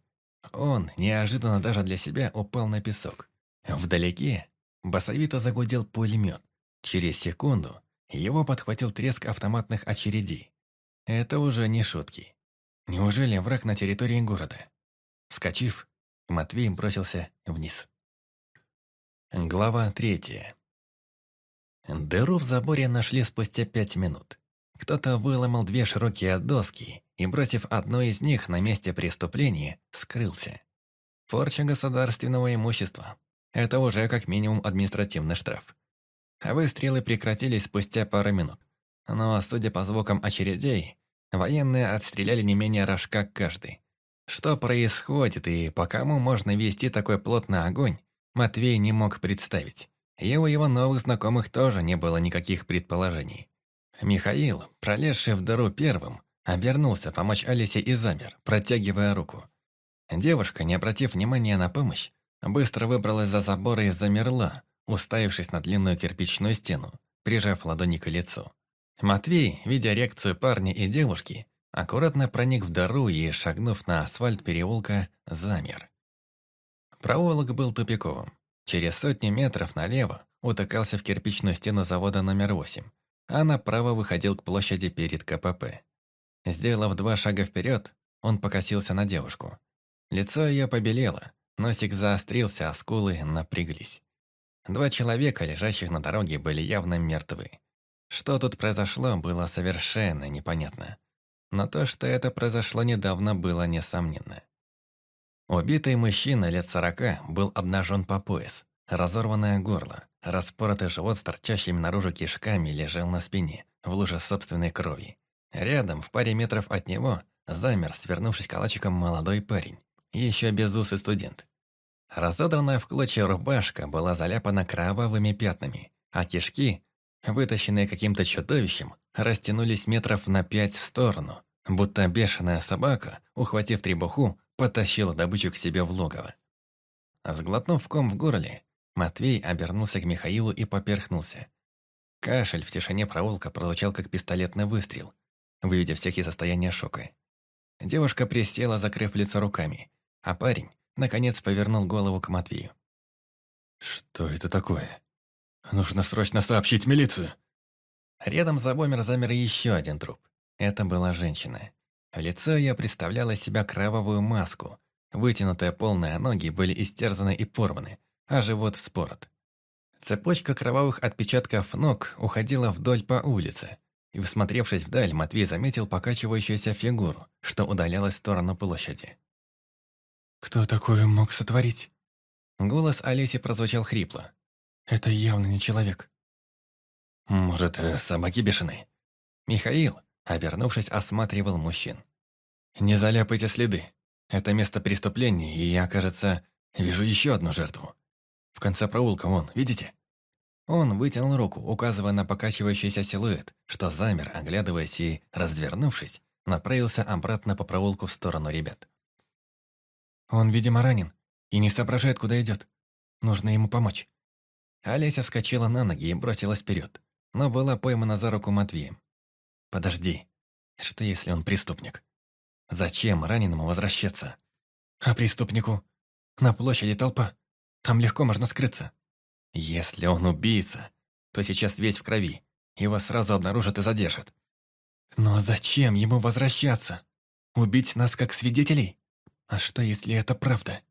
он, неожиданно даже для себя, упал на песок. Вдалеке басовито загудел пулемет. Через секунду его подхватил треск автоматных очередей. Это уже не шутки. Неужели враг на территории города? Вскочив, Матвей бросился вниз. Глава третья. Дыру в заборе нашли спустя пять минут. Кто-то выломал две широкие доски и, бросив одну из них на месте преступления, скрылся. Порча государственного имущества. Это уже как минимум административный штраф. Выстрелы прекратились спустя пару минут. Но, судя по звукам очередей, военные отстреляли не менее рожка каждый. Что происходит и по кому можно вести такой плотный огонь, Матвей не мог представить. И у его новых знакомых тоже не было никаких предположений. Михаил, пролезший в дыру первым, обернулся помочь Алисе и замер, протягивая руку. Девушка, не обратив внимания на помощь, быстро выбралась за забор и замерла, уставившись на длинную кирпичную стену, прижав ладони к лицу. Матвей, видя реакцию парня и девушки, аккуратно проник в дыру и, шагнув на асфальт переулка, замер. Проулок был тупиковым. Через сотни метров налево утыкался в кирпичную стену завода номер 8, а направо выходил к площади перед КПП. Сделав два шага вперед, он покосился на девушку. Лицо ее побелело, носик заострился, а скулы напряглись. Два человека, лежащих на дороге, были явно мертвы. Что тут произошло, было совершенно непонятно. Но то, что это произошло недавно, было несомненно. Убитый мужчина лет сорока был обнажен по пояс. Разорванное горло, распоротый живот с торчащими наружу кишками лежал на спине, в луже собственной крови. Рядом, в паре метров от него, замер, свернувшись калачиком, молодой парень. Еще безусый студент. Разодранная в клочья рубашка была заляпана кровавыми пятнами, а кишки, вытащенные каким-то чудовищем, растянулись метров на пять в сторону, будто бешеная собака, ухватив требуху, потащила добычу к себе в логово. Сглотнув ком в горле, Матвей обернулся к Михаилу и поперхнулся. Кашель в тишине проулка прозвучал как пистолетный выстрел, выведя всех из состояния шока. Девушка присела, закрыв лицо руками, а парень, наконец, повернул голову к Матвею. «Что это такое? Нужно срочно сообщить милицию!» Рядом за Бомер замер еще один труп. Это была женщина. Лицо ее представляло из себя кровавую маску. Вытянутые полные ноги были истерзаны и порваны, а живот вспорот. Цепочка кровавых отпечатков ног уходила вдоль по улице, и, всмотревшись вдаль, Матвей заметил покачивающуюся фигуру, что удалялась в сторону площади. «Кто такое мог сотворить?» Голос Олеси прозвучал хрипло. «Это явно не человек». «Может, э, собаки бешеные?» Михаил, обернувшись, осматривал мужчин. «Не заляпайте следы. Это место преступления, и я, кажется, вижу еще одну жертву. В конце проулка, вон, видите?» Он вытянул руку, указывая на покачивающийся силуэт, что замер, оглядываясь и, развернувшись, направился обратно по проулку в сторону ребят. «Он, видимо, ранен и не соображает, куда идет. Нужно ему помочь». Олеся вскочила на ноги и бросилась вперед, но была поймана за руку Матвеем. «Подожди, что если он преступник? Зачем раненому возвращаться? А преступнику? На площади толпа. Там легко можно скрыться». Если он убийца, то сейчас весь в крови. Его сразу обнаружат и задержат. Но зачем ему возвращаться? Убить нас как свидетелей? А что, если это правда?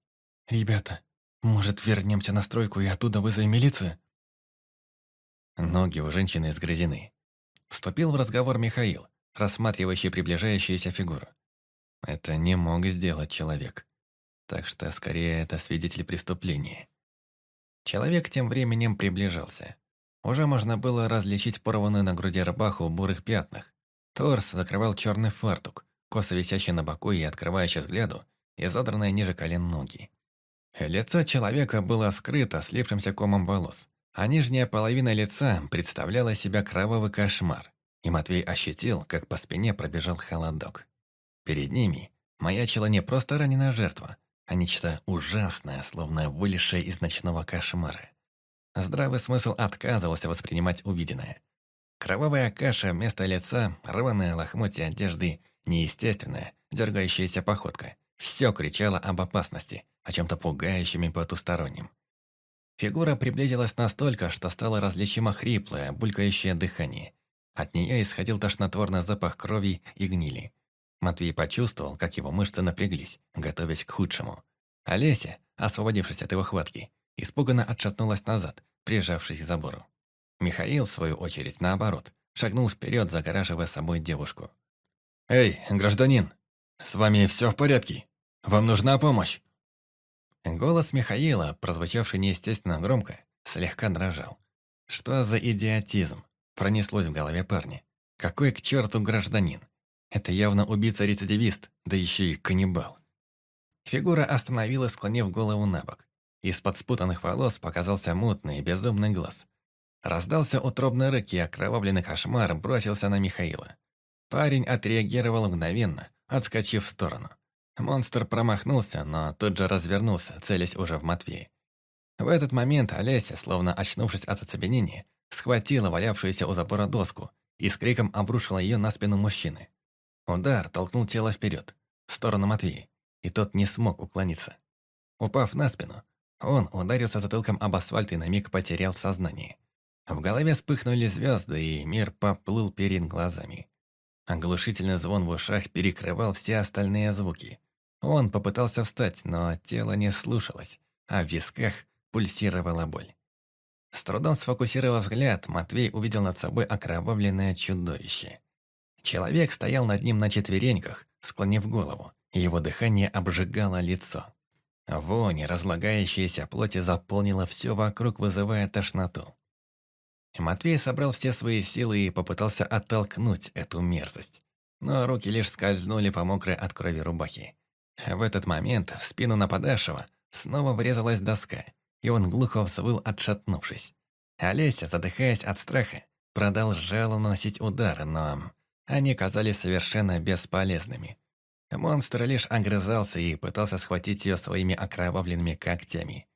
Ребята, может, вернемся на стройку и оттуда вызовем милицию? Ноги у женщины сгрызены. Вступил в разговор Михаил, рассматривающий приближающуюся фигуру. Это не мог сделать человек. Так что, скорее, это свидетель преступления. Человек тем временем приближался. Уже можно было различить порванную на груди рубаху в бурых пятнах. Торс закрывал черный фартук, косо висящий на боку и открывающий взгляду, и задранные ниже колен ноги. Лицо человека было скрыто слипшимся комом волос, а нижняя половина лица представляла себя кровавый кошмар, и Матвей ощутил, как по спине пробежал холодок. Перед ними маячила не просто раненая жертва, а нечто ужасное, словно вылезшее из ночного кошмара. Здравый смысл отказывался воспринимать увиденное. Кровавая каша вместо лица, рваные лохмотья одежды, неестественная, дергающаяся походка. Все кричало об опасности, о чем-то пугающем и потустороннем. Фигура приблизилась настолько, что стало различимо хриплое, булькающее дыхание. От нее исходил тошнотворный запах крови и гнили. Матвей почувствовал, как его мышцы напряглись, готовясь к худшему. Олеся, освободившись от его хватки, испуганно отшатнулась назад, прижавшись к забору. Михаил, в свою очередь, наоборот, шагнул вперед, загораживая собой девушку. «Эй, гражданин, с вами все в порядке? Вам нужна помощь?» Голос Михаила, прозвучавший неестественно громко, слегка дрожал. Что за идиотизм? Пронеслось в голове парня. Какой к черту гражданин? Это явно убийца-рецидивист, да еще и каннибал. Фигура остановилась, склонив голову на бок. Из-под спутанных волос показался мутный, безумный глаз. Раздался утробный рык, и окровавленный кошмар бросился на Михаила. Парень отреагировал мгновенно, отскочив в сторону. Монстр промахнулся, но тут же развернулся, целясь уже в Матвея. В этот момент Олеся, словно очнувшись от оцепенения, схватила валявшуюся у забора доску и с криком обрушила ее на спину мужчины. Удар толкнул тело вперед, в сторону Матвея, и тот не смог уклониться. Упав на спину, он ударился затылком об асфальт и на миг потерял сознание. В голове вспыхнули звезды, и мир поплыл перед глазами. Оглушительный звон в ушах перекрывал все остальные звуки. Он попытался встать, но тело не слушалось, а в висках пульсировала боль. С трудом сфокусировав взгляд, Матвей увидел над собой окровавленное чудовище. Человек стоял над ним на четвереньках, склонив голову, его дыхание обжигало лицо. Вонь, разлагающаяся плоти, заполнила все вокруг, вызывая тошноту. Матвей собрал все свои силы и попытался оттолкнуть эту мерзость. Но руки лишь скользнули по мокрой от крови рубахе. В этот момент в спину нападавшего снова врезалась доска, и он глухо взвыл, отшатнувшись. Олеся, задыхаясь от страха, продолжала наносить удары, но они казались совершенно бесполезными. Монстр лишь огрызался и пытался схватить ее своими окровавленными когтями.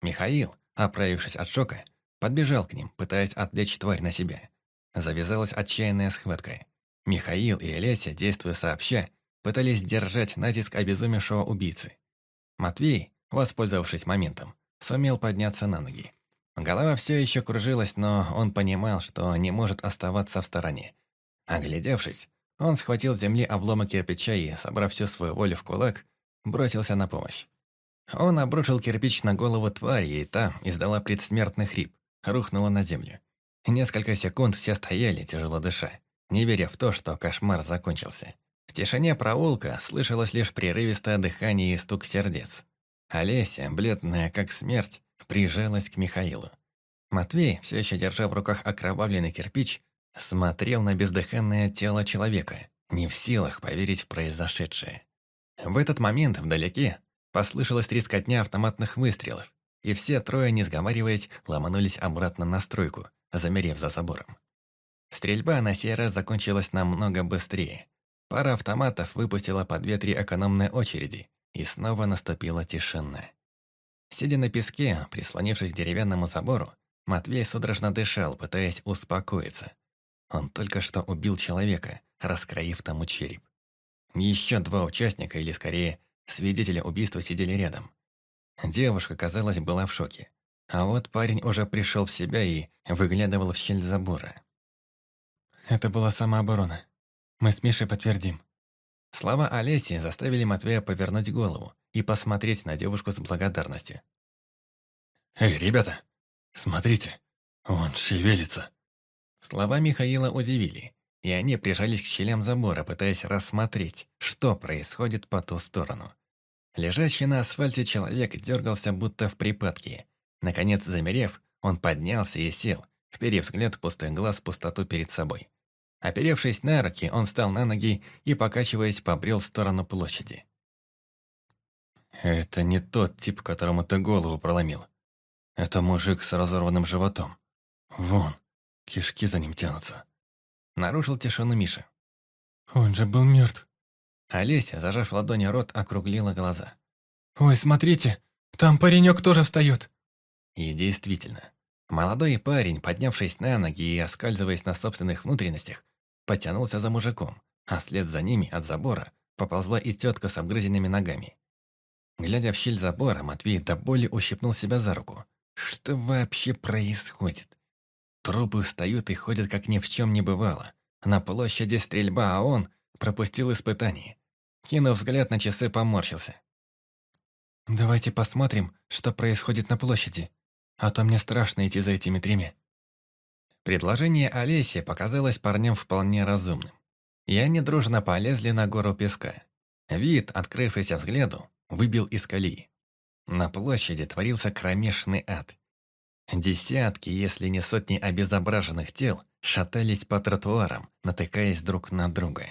Михаил, оправившись от шока, Подбежал к ним, пытаясь отвлечь тварь на себя. Завязалась отчаянная схватка. Михаил и Олеся, действуя сообща, пытались держать натиск обезумевшего убийцы. Матвей, воспользовавшись моментом, сумел подняться на ноги. Голова все еще кружилась, но он понимал, что не может оставаться в стороне. Оглядевшись, он схватил с земли обломок кирпича и, собрав всю свою волю в кулак, бросился на помощь. Он обрушил кирпич на голову твари, и та издала предсмертный хрип, рухнула на землю. Несколько секунд все стояли, тяжело дыша, не веря в то, что кошмар закончился. Тишине проулка слышалось лишь прерывистое дыхание и стук сердец. Олеся, бледная как смерть, прижалась к Михаилу. Матвей, все еще держа в руках окровавленный кирпич, смотрел на бездыханное тело человека, не в силах поверить в произошедшее. В этот момент вдалеке послышалась трескотня автоматных выстрелов, и все трое, не сговариваясь, ломанулись обратно на стройку, замерев за забором. Стрельба на сей раз закончилась намного быстрее. Пара автоматов выпустила по две-три экономные очереди, и снова наступила тишина. Сидя на песке, прислонившись к деревянному забору, Матвей судорожно дышал, пытаясь успокоиться. Он только что убил человека, раскроив тому череп. Еще два участника, или скорее, свидетеля убийства сидели рядом. Девушка, казалось, была в шоке. А вот парень уже пришел в себя и выглядывал в щель забора. Это была самооборона. Мы с Мишей подтвердим. Слова Олеси заставили Матвея повернуть голову и посмотреть на девушку с благодарностью. «Эй, ребята, смотрите, он шевелится!» Слова Михаила удивили, и они прижались к щелям забора, пытаясь рассмотреть, что происходит по ту сторону. Лежащий на асфальте человек дергался будто в припадке. Наконец, замерев, он поднялся и сел, вперев взгляд в пустой глаз пустоту перед собой. Оперевшись на руки, он встал на ноги и, покачиваясь, побрел в сторону площади. «Это не тот тип, которому ты голову проломил. Это мужик с разорванным животом. Вон, кишки за ним тянутся». Нарушил тишину Миша. «Он же был мертв». Олеся, зажав ладони рот, округлила глаза. «Ой, смотрите, там паренек тоже встает». И действительно, молодой парень, поднявшись на ноги и оскальзываясь на собственных внутренностях, потянулся за мужиком, а вслед за ними от забора поползла и тетка с обгрызенными ногами. Глядя в щель забора, Матвей до боли ущипнул себя за руку. Что вообще происходит? Трупы встают и ходят, как ни в чем не бывало. На площади стрельба, а он пропустил испытание. Кинув взгляд на часы, поморщился. «Давайте посмотрим, что происходит на площади, а то мне страшно идти за этими тремя». Предложение Олеси показалось парням вполне разумным. И они дружно полезли на гору песка. Вид, открывшийся взгляду, выбил из колеи. На площади творился кромешный ад. Десятки, если не сотни обезображенных тел, шатались по тротуарам, натыкаясь друг на друга.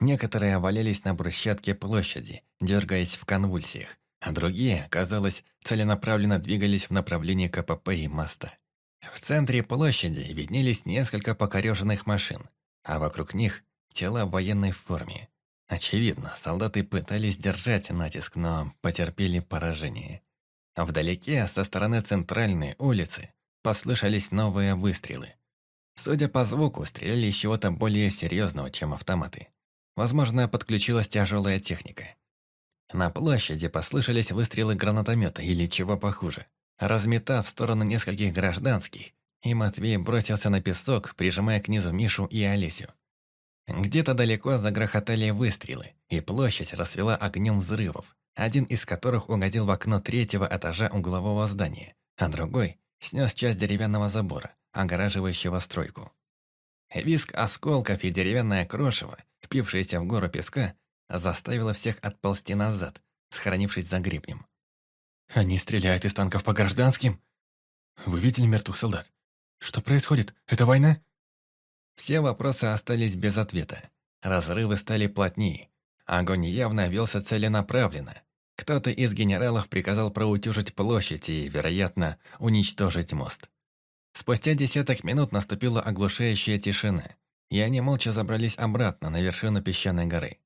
Некоторые валялись на брусчатке площади, дергаясь в конвульсиях, а другие, казалось, целенаправленно двигались в направлении КПП и моста. В центре площади виднелись несколько покореженных машин, а вокруг них тела в военной форме. Очевидно, солдаты пытались держать натиск, но потерпели поражение. Вдалеке, со стороны центральной улицы, послышались новые выстрелы. Судя по звуку, стреляли из чего-то более серьезного, чем автоматы. Возможно, подключилась тяжелая техника. На площади послышались выстрелы гранатомета или чего похуже разметав в сторону нескольких гражданских, и Матвей бросился на песок, прижимая к низу Мишу и Олесю. Где-то далеко загрохотали выстрелы, и площадь расцвела огнем взрывов, один из которых угодил в окно третьего этажа углового здания, а другой снес часть деревянного забора, огораживающего стройку. Виск осколков и деревянное крошево, впившееся в гору песка, заставило всех отползти назад, схоронившись за гребнем. Они стреляют из танков по гражданским. Вы видели мертвых солдат? Что происходит? Это война? Все вопросы остались без ответа. Разрывы стали плотнее. Огонь явно велся целенаправленно. Кто-то из генералов приказал проутюжить площадь и, вероятно, уничтожить мост. Спустя десяток минут наступила оглушающая тишина, и они молча забрались обратно на вершину песчаной горы.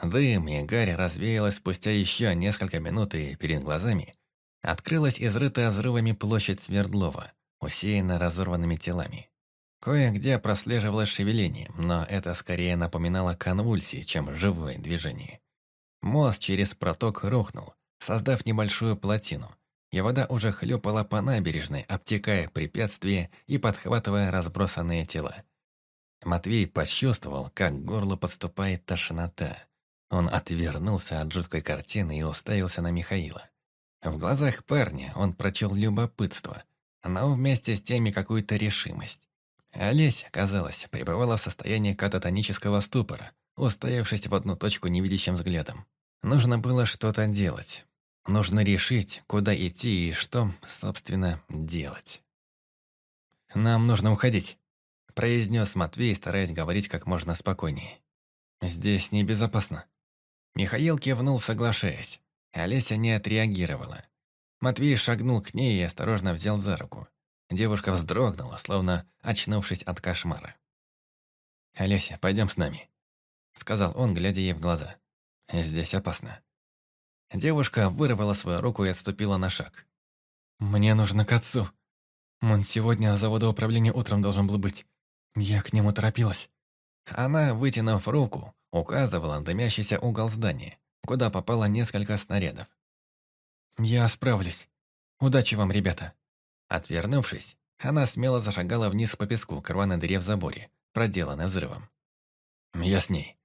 Дым и гарь развеялась спустя еще несколько минут, и перед глазами открылась изрытая взрывами площадь Свердлова, усеяна разорванными телами. Кое-где прослеживалось шевеление, но это скорее напоминало конвульсии, чем живое движение. Мост через проток рухнул, создав небольшую плотину, и вода уже хлюпала по набережной, обтекая препятствия и подхватывая разбросанные тела. Матвей почувствовал, как к горлу подступает тошнота. Он отвернулся от жуткой картины и уставился на Михаила. В глазах парня он прочел любопытство, но вместе с теми какую-то решимость. Олесь, казалось, пребывала в состоянии кататонического ступора, уставившись в одну точку невидящим взглядом. Нужно было что-то делать. Нужно решить, куда идти и что, собственно, делать. «Нам нужно уходить», – произнес Матвей, стараясь говорить как можно спокойнее. «Здесь небезопасно». Михаил кивнул, соглашаясь. Олеся не отреагировала. Матвей шагнул к ней и осторожно взял за руку. Девушка вздрогнула, словно очнувшись от кошмара. «Олеся, пойдем с нами», — сказал он, глядя ей в глаза. «Здесь опасно». Девушка вырвала свою руку и отступила на шаг. «Мне нужно к отцу. Он сегодня за водоуправление утром должен был быть. Я к нему торопилась». Она, вытянув руку, указывала на дымящийся угол здания, куда попало несколько снарядов. «Я справлюсь. Удачи вам, ребята!» Отвернувшись, она смело зашагала вниз по песку к рваной дыре в заборе, проделанной взрывом. «Я с ней».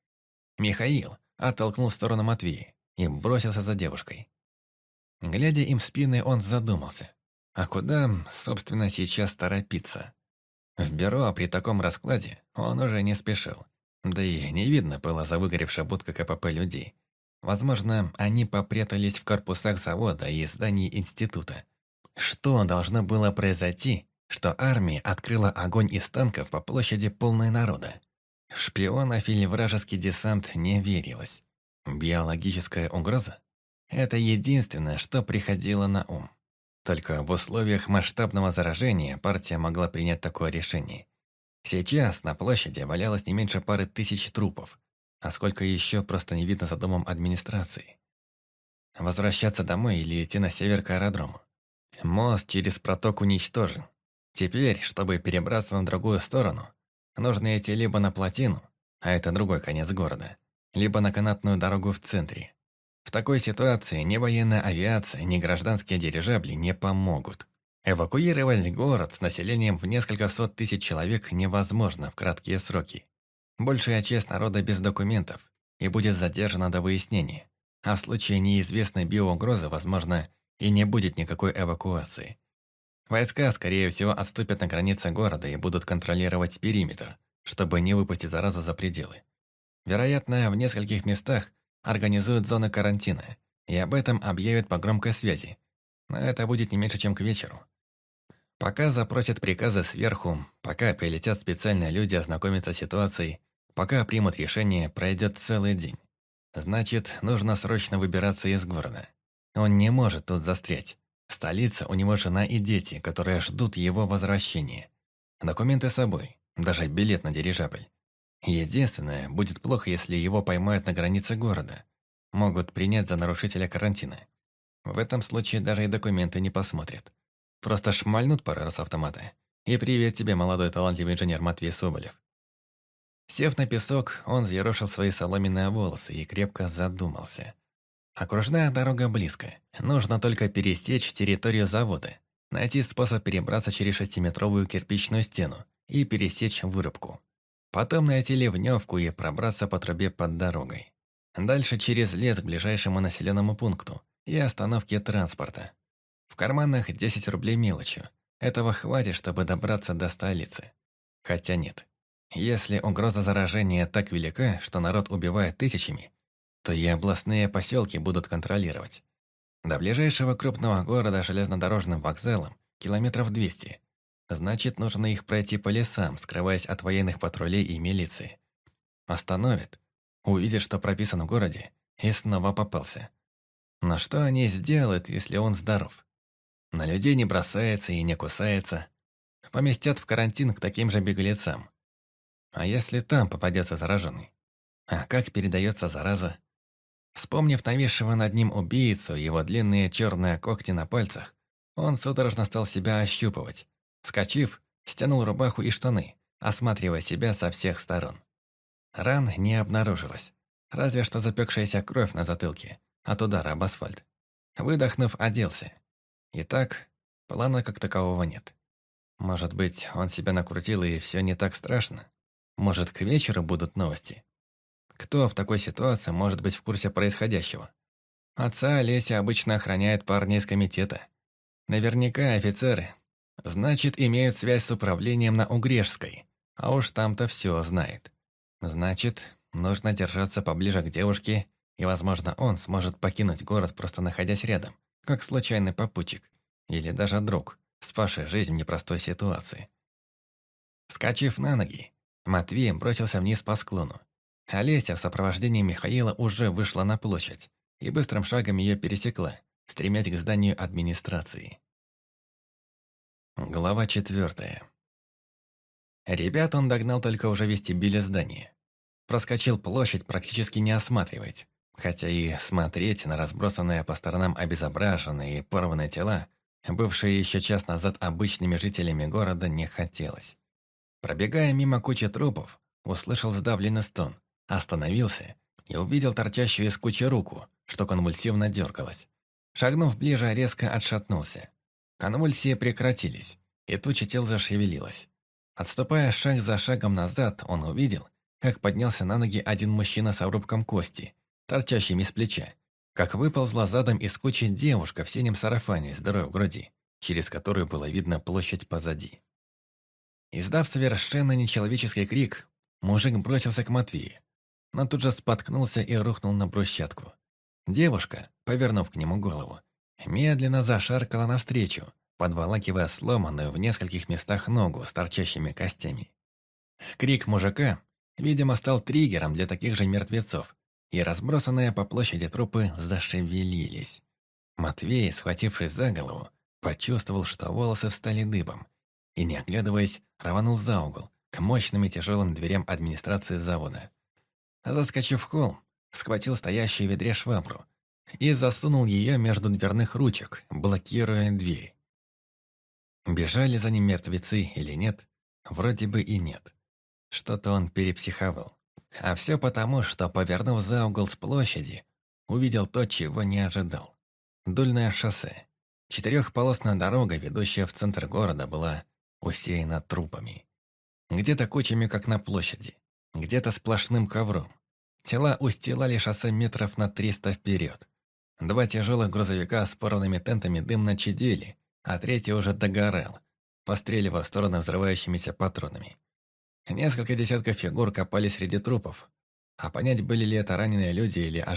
Михаил оттолкнул в сторону Матвея и бросился за девушкой. Глядя им в спины, он задумался. А куда, собственно, сейчас торопиться? В бюро при таком раскладе он уже не спешил. Да и не видно было за выгоревшей будка КПП людей. Возможно, они попрятались в корпусах завода и зданий института. Что должно было произойти, что армия открыла огонь из танков по площади полной народа? В шпионов или вражеский десант не верилось. Биологическая угроза? Это единственное, что приходило на ум. Только в условиях масштабного заражения партия могла принять такое решение. Сейчас на площади валялось не меньше пары тысяч трупов, а сколько еще просто не видно за домом администрации. Возвращаться домой или идти на север к аэродрому. Мост через проток уничтожен. Теперь, чтобы перебраться на другую сторону, нужно идти либо на плотину, а это другой конец города, либо на канатную дорогу в центре. В такой ситуации ни военная авиация, ни гражданские дирижабли не помогут. Эвакуировать город с населением в несколько сот тысяч человек невозможно в краткие сроки. Большая часть народа без документов и будет задержана до выяснения. А в случае неизвестной биоугрозы, возможно, и не будет никакой эвакуации. Войска, скорее всего, отступят на границы города и будут контролировать периметр, чтобы не выпустить заразу за пределы. Вероятно, в нескольких местах организуют зоны карантина, и об этом объявят по громкой связи. Но это будет не меньше, чем к вечеру. Пока запросят приказы сверху, пока прилетят специальные люди ознакомиться с ситуацией, пока примут решение, пройдет целый день. Значит, нужно срочно выбираться из города. Он не может тут застрять. В столице у него жена и дети, которые ждут его возвращения. Документы с собой, даже билет на дирижабль. Единственное, будет плохо, если его поймают на границе города. Могут принять за нарушителя карантина. В этом случае даже и документы не посмотрят. Просто шмальнут пару раз автомата. И привет тебе, молодой талантливый инженер Матвей Соболев. Сев на песок, он взъерошил свои соломенные волосы и крепко задумался. Окружная дорога близко. Нужно только пересечь территорию завода, найти способ перебраться через шестиметровую кирпичную стену и пересечь вырубку. Потом найти ливневку и пробраться по трубе под дорогой. Дальше через лес к ближайшему населенному пункту и остановке транспорта. В карманах 10 рублей мелочью. Этого хватит, чтобы добраться до столицы. Хотя нет. Если угроза заражения так велика, что народ убивает тысячами, то и областные поселки будут контролировать. До ближайшего крупного города железнодорожным вокзалом километров 200. Значит, нужно их пройти по лесам, скрываясь от военных патрулей и милиции. Остановит, увидит, что прописан в городе, и снова попался. Но что они сделают, если он здоров? На людей не бросается и не кусается. Поместят в карантин к таким же беглецам. А если там попадется зараженный? А как передается зараза? Вспомнив нависшего над ним убийцу, его длинные черные когти на пальцах, он судорожно стал себя ощупывать, Вскочив, стянул рубаху и штаны, осматривая себя со всех сторон. Ран не обнаружилось, разве что запекшаяся кровь на затылке от удара об асфальт. Выдохнув, оделся. Итак, плана как такового нет. Может быть, он себя накрутил и все не так страшно? Может, к вечеру будут новости? Кто в такой ситуации может быть в курсе происходящего? Отца Олеся обычно охраняет парни из комитета. Наверняка офицеры. Значит, имеют связь с управлением на Угрешской. А уж там-то все знает. Значит, нужно держаться поближе к девушке, и, возможно, он сможет покинуть город, просто находясь рядом, как случайный попутчик. Или даже друг, спасший жизнь в непростой ситуации. Вскочив на ноги, Матвей бросился вниз по склону. Олеся в сопровождении Михаила уже вышла на площадь и быстрым шагом ее пересекла, стремясь к зданию администрации. Глава четвертая. Ребят он догнал только уже в вестибюле здания. Проскочил площадь, практически не осматривать, хотя и смотреть на разбросанные по сторонам обезображенные и порванные тела, бывшие еще час назад обычными жителями города, не хотелось. Пробегая мимо кучи трупов, услышал сдавленный стон, остановился и увидел торчащую из кучи руку, что конвульсивно дергалась. Шагнув ближе, резко отшатнулся. Конвульсии прекратились, и туча тел зашевелилась. Отступая шаг за шагом назад, он увидел, как поднялся на ноги один мужчина с обрубком кости, торчащим из плеча, как выползла задом из кучи девушка в синем сарафане с дырой в груди, через которую было видно площадь позади. Издав совершенно нечеловеческий крик, мужик бросился к Матвею, но тут же споткнулся и рухнул на брусчатку. Девушка, повернув к нему голову, медленно зашаркала навстречу, подволакивая сломанную в нескольких местах ногу с торчащими костями. Крик мужика, видимо, стал триггером для таких же мертвецов, и разбросанные по площади трупы зашевелились. Матвей, схватившись за голову, почувствовал, что волосы встали дыбом, и, не оглядываясь, рванул за угол, к мощным и тяжелым дверям администрации завода. Заскочив в холм, схватил стоящую в ведре швабру и засунул ее между дверных ручек, блокируя дверь. Бежали за ним мертвецы или нет? Вроде бы и нет. Что-то он перепсиховал. А все потому, что, повернув за угол с площади, увидел то, чего не ожидал. Дульное шоссе. Четырехполосная дорога, ведущая в центр города, была усеяна трупами. Где-то кучами, как на площади, где-то сплошным ковром. Тела устилали шоссе метров на триста вперед. Два тяжелых грузовика с порванными тентами дымно чадили, а третий уже догорал, постреливая в сторону взрывающимися патронами. Несколько десятков фигур копали среди трупов, а понять, были ли это раненые люди или ожидания,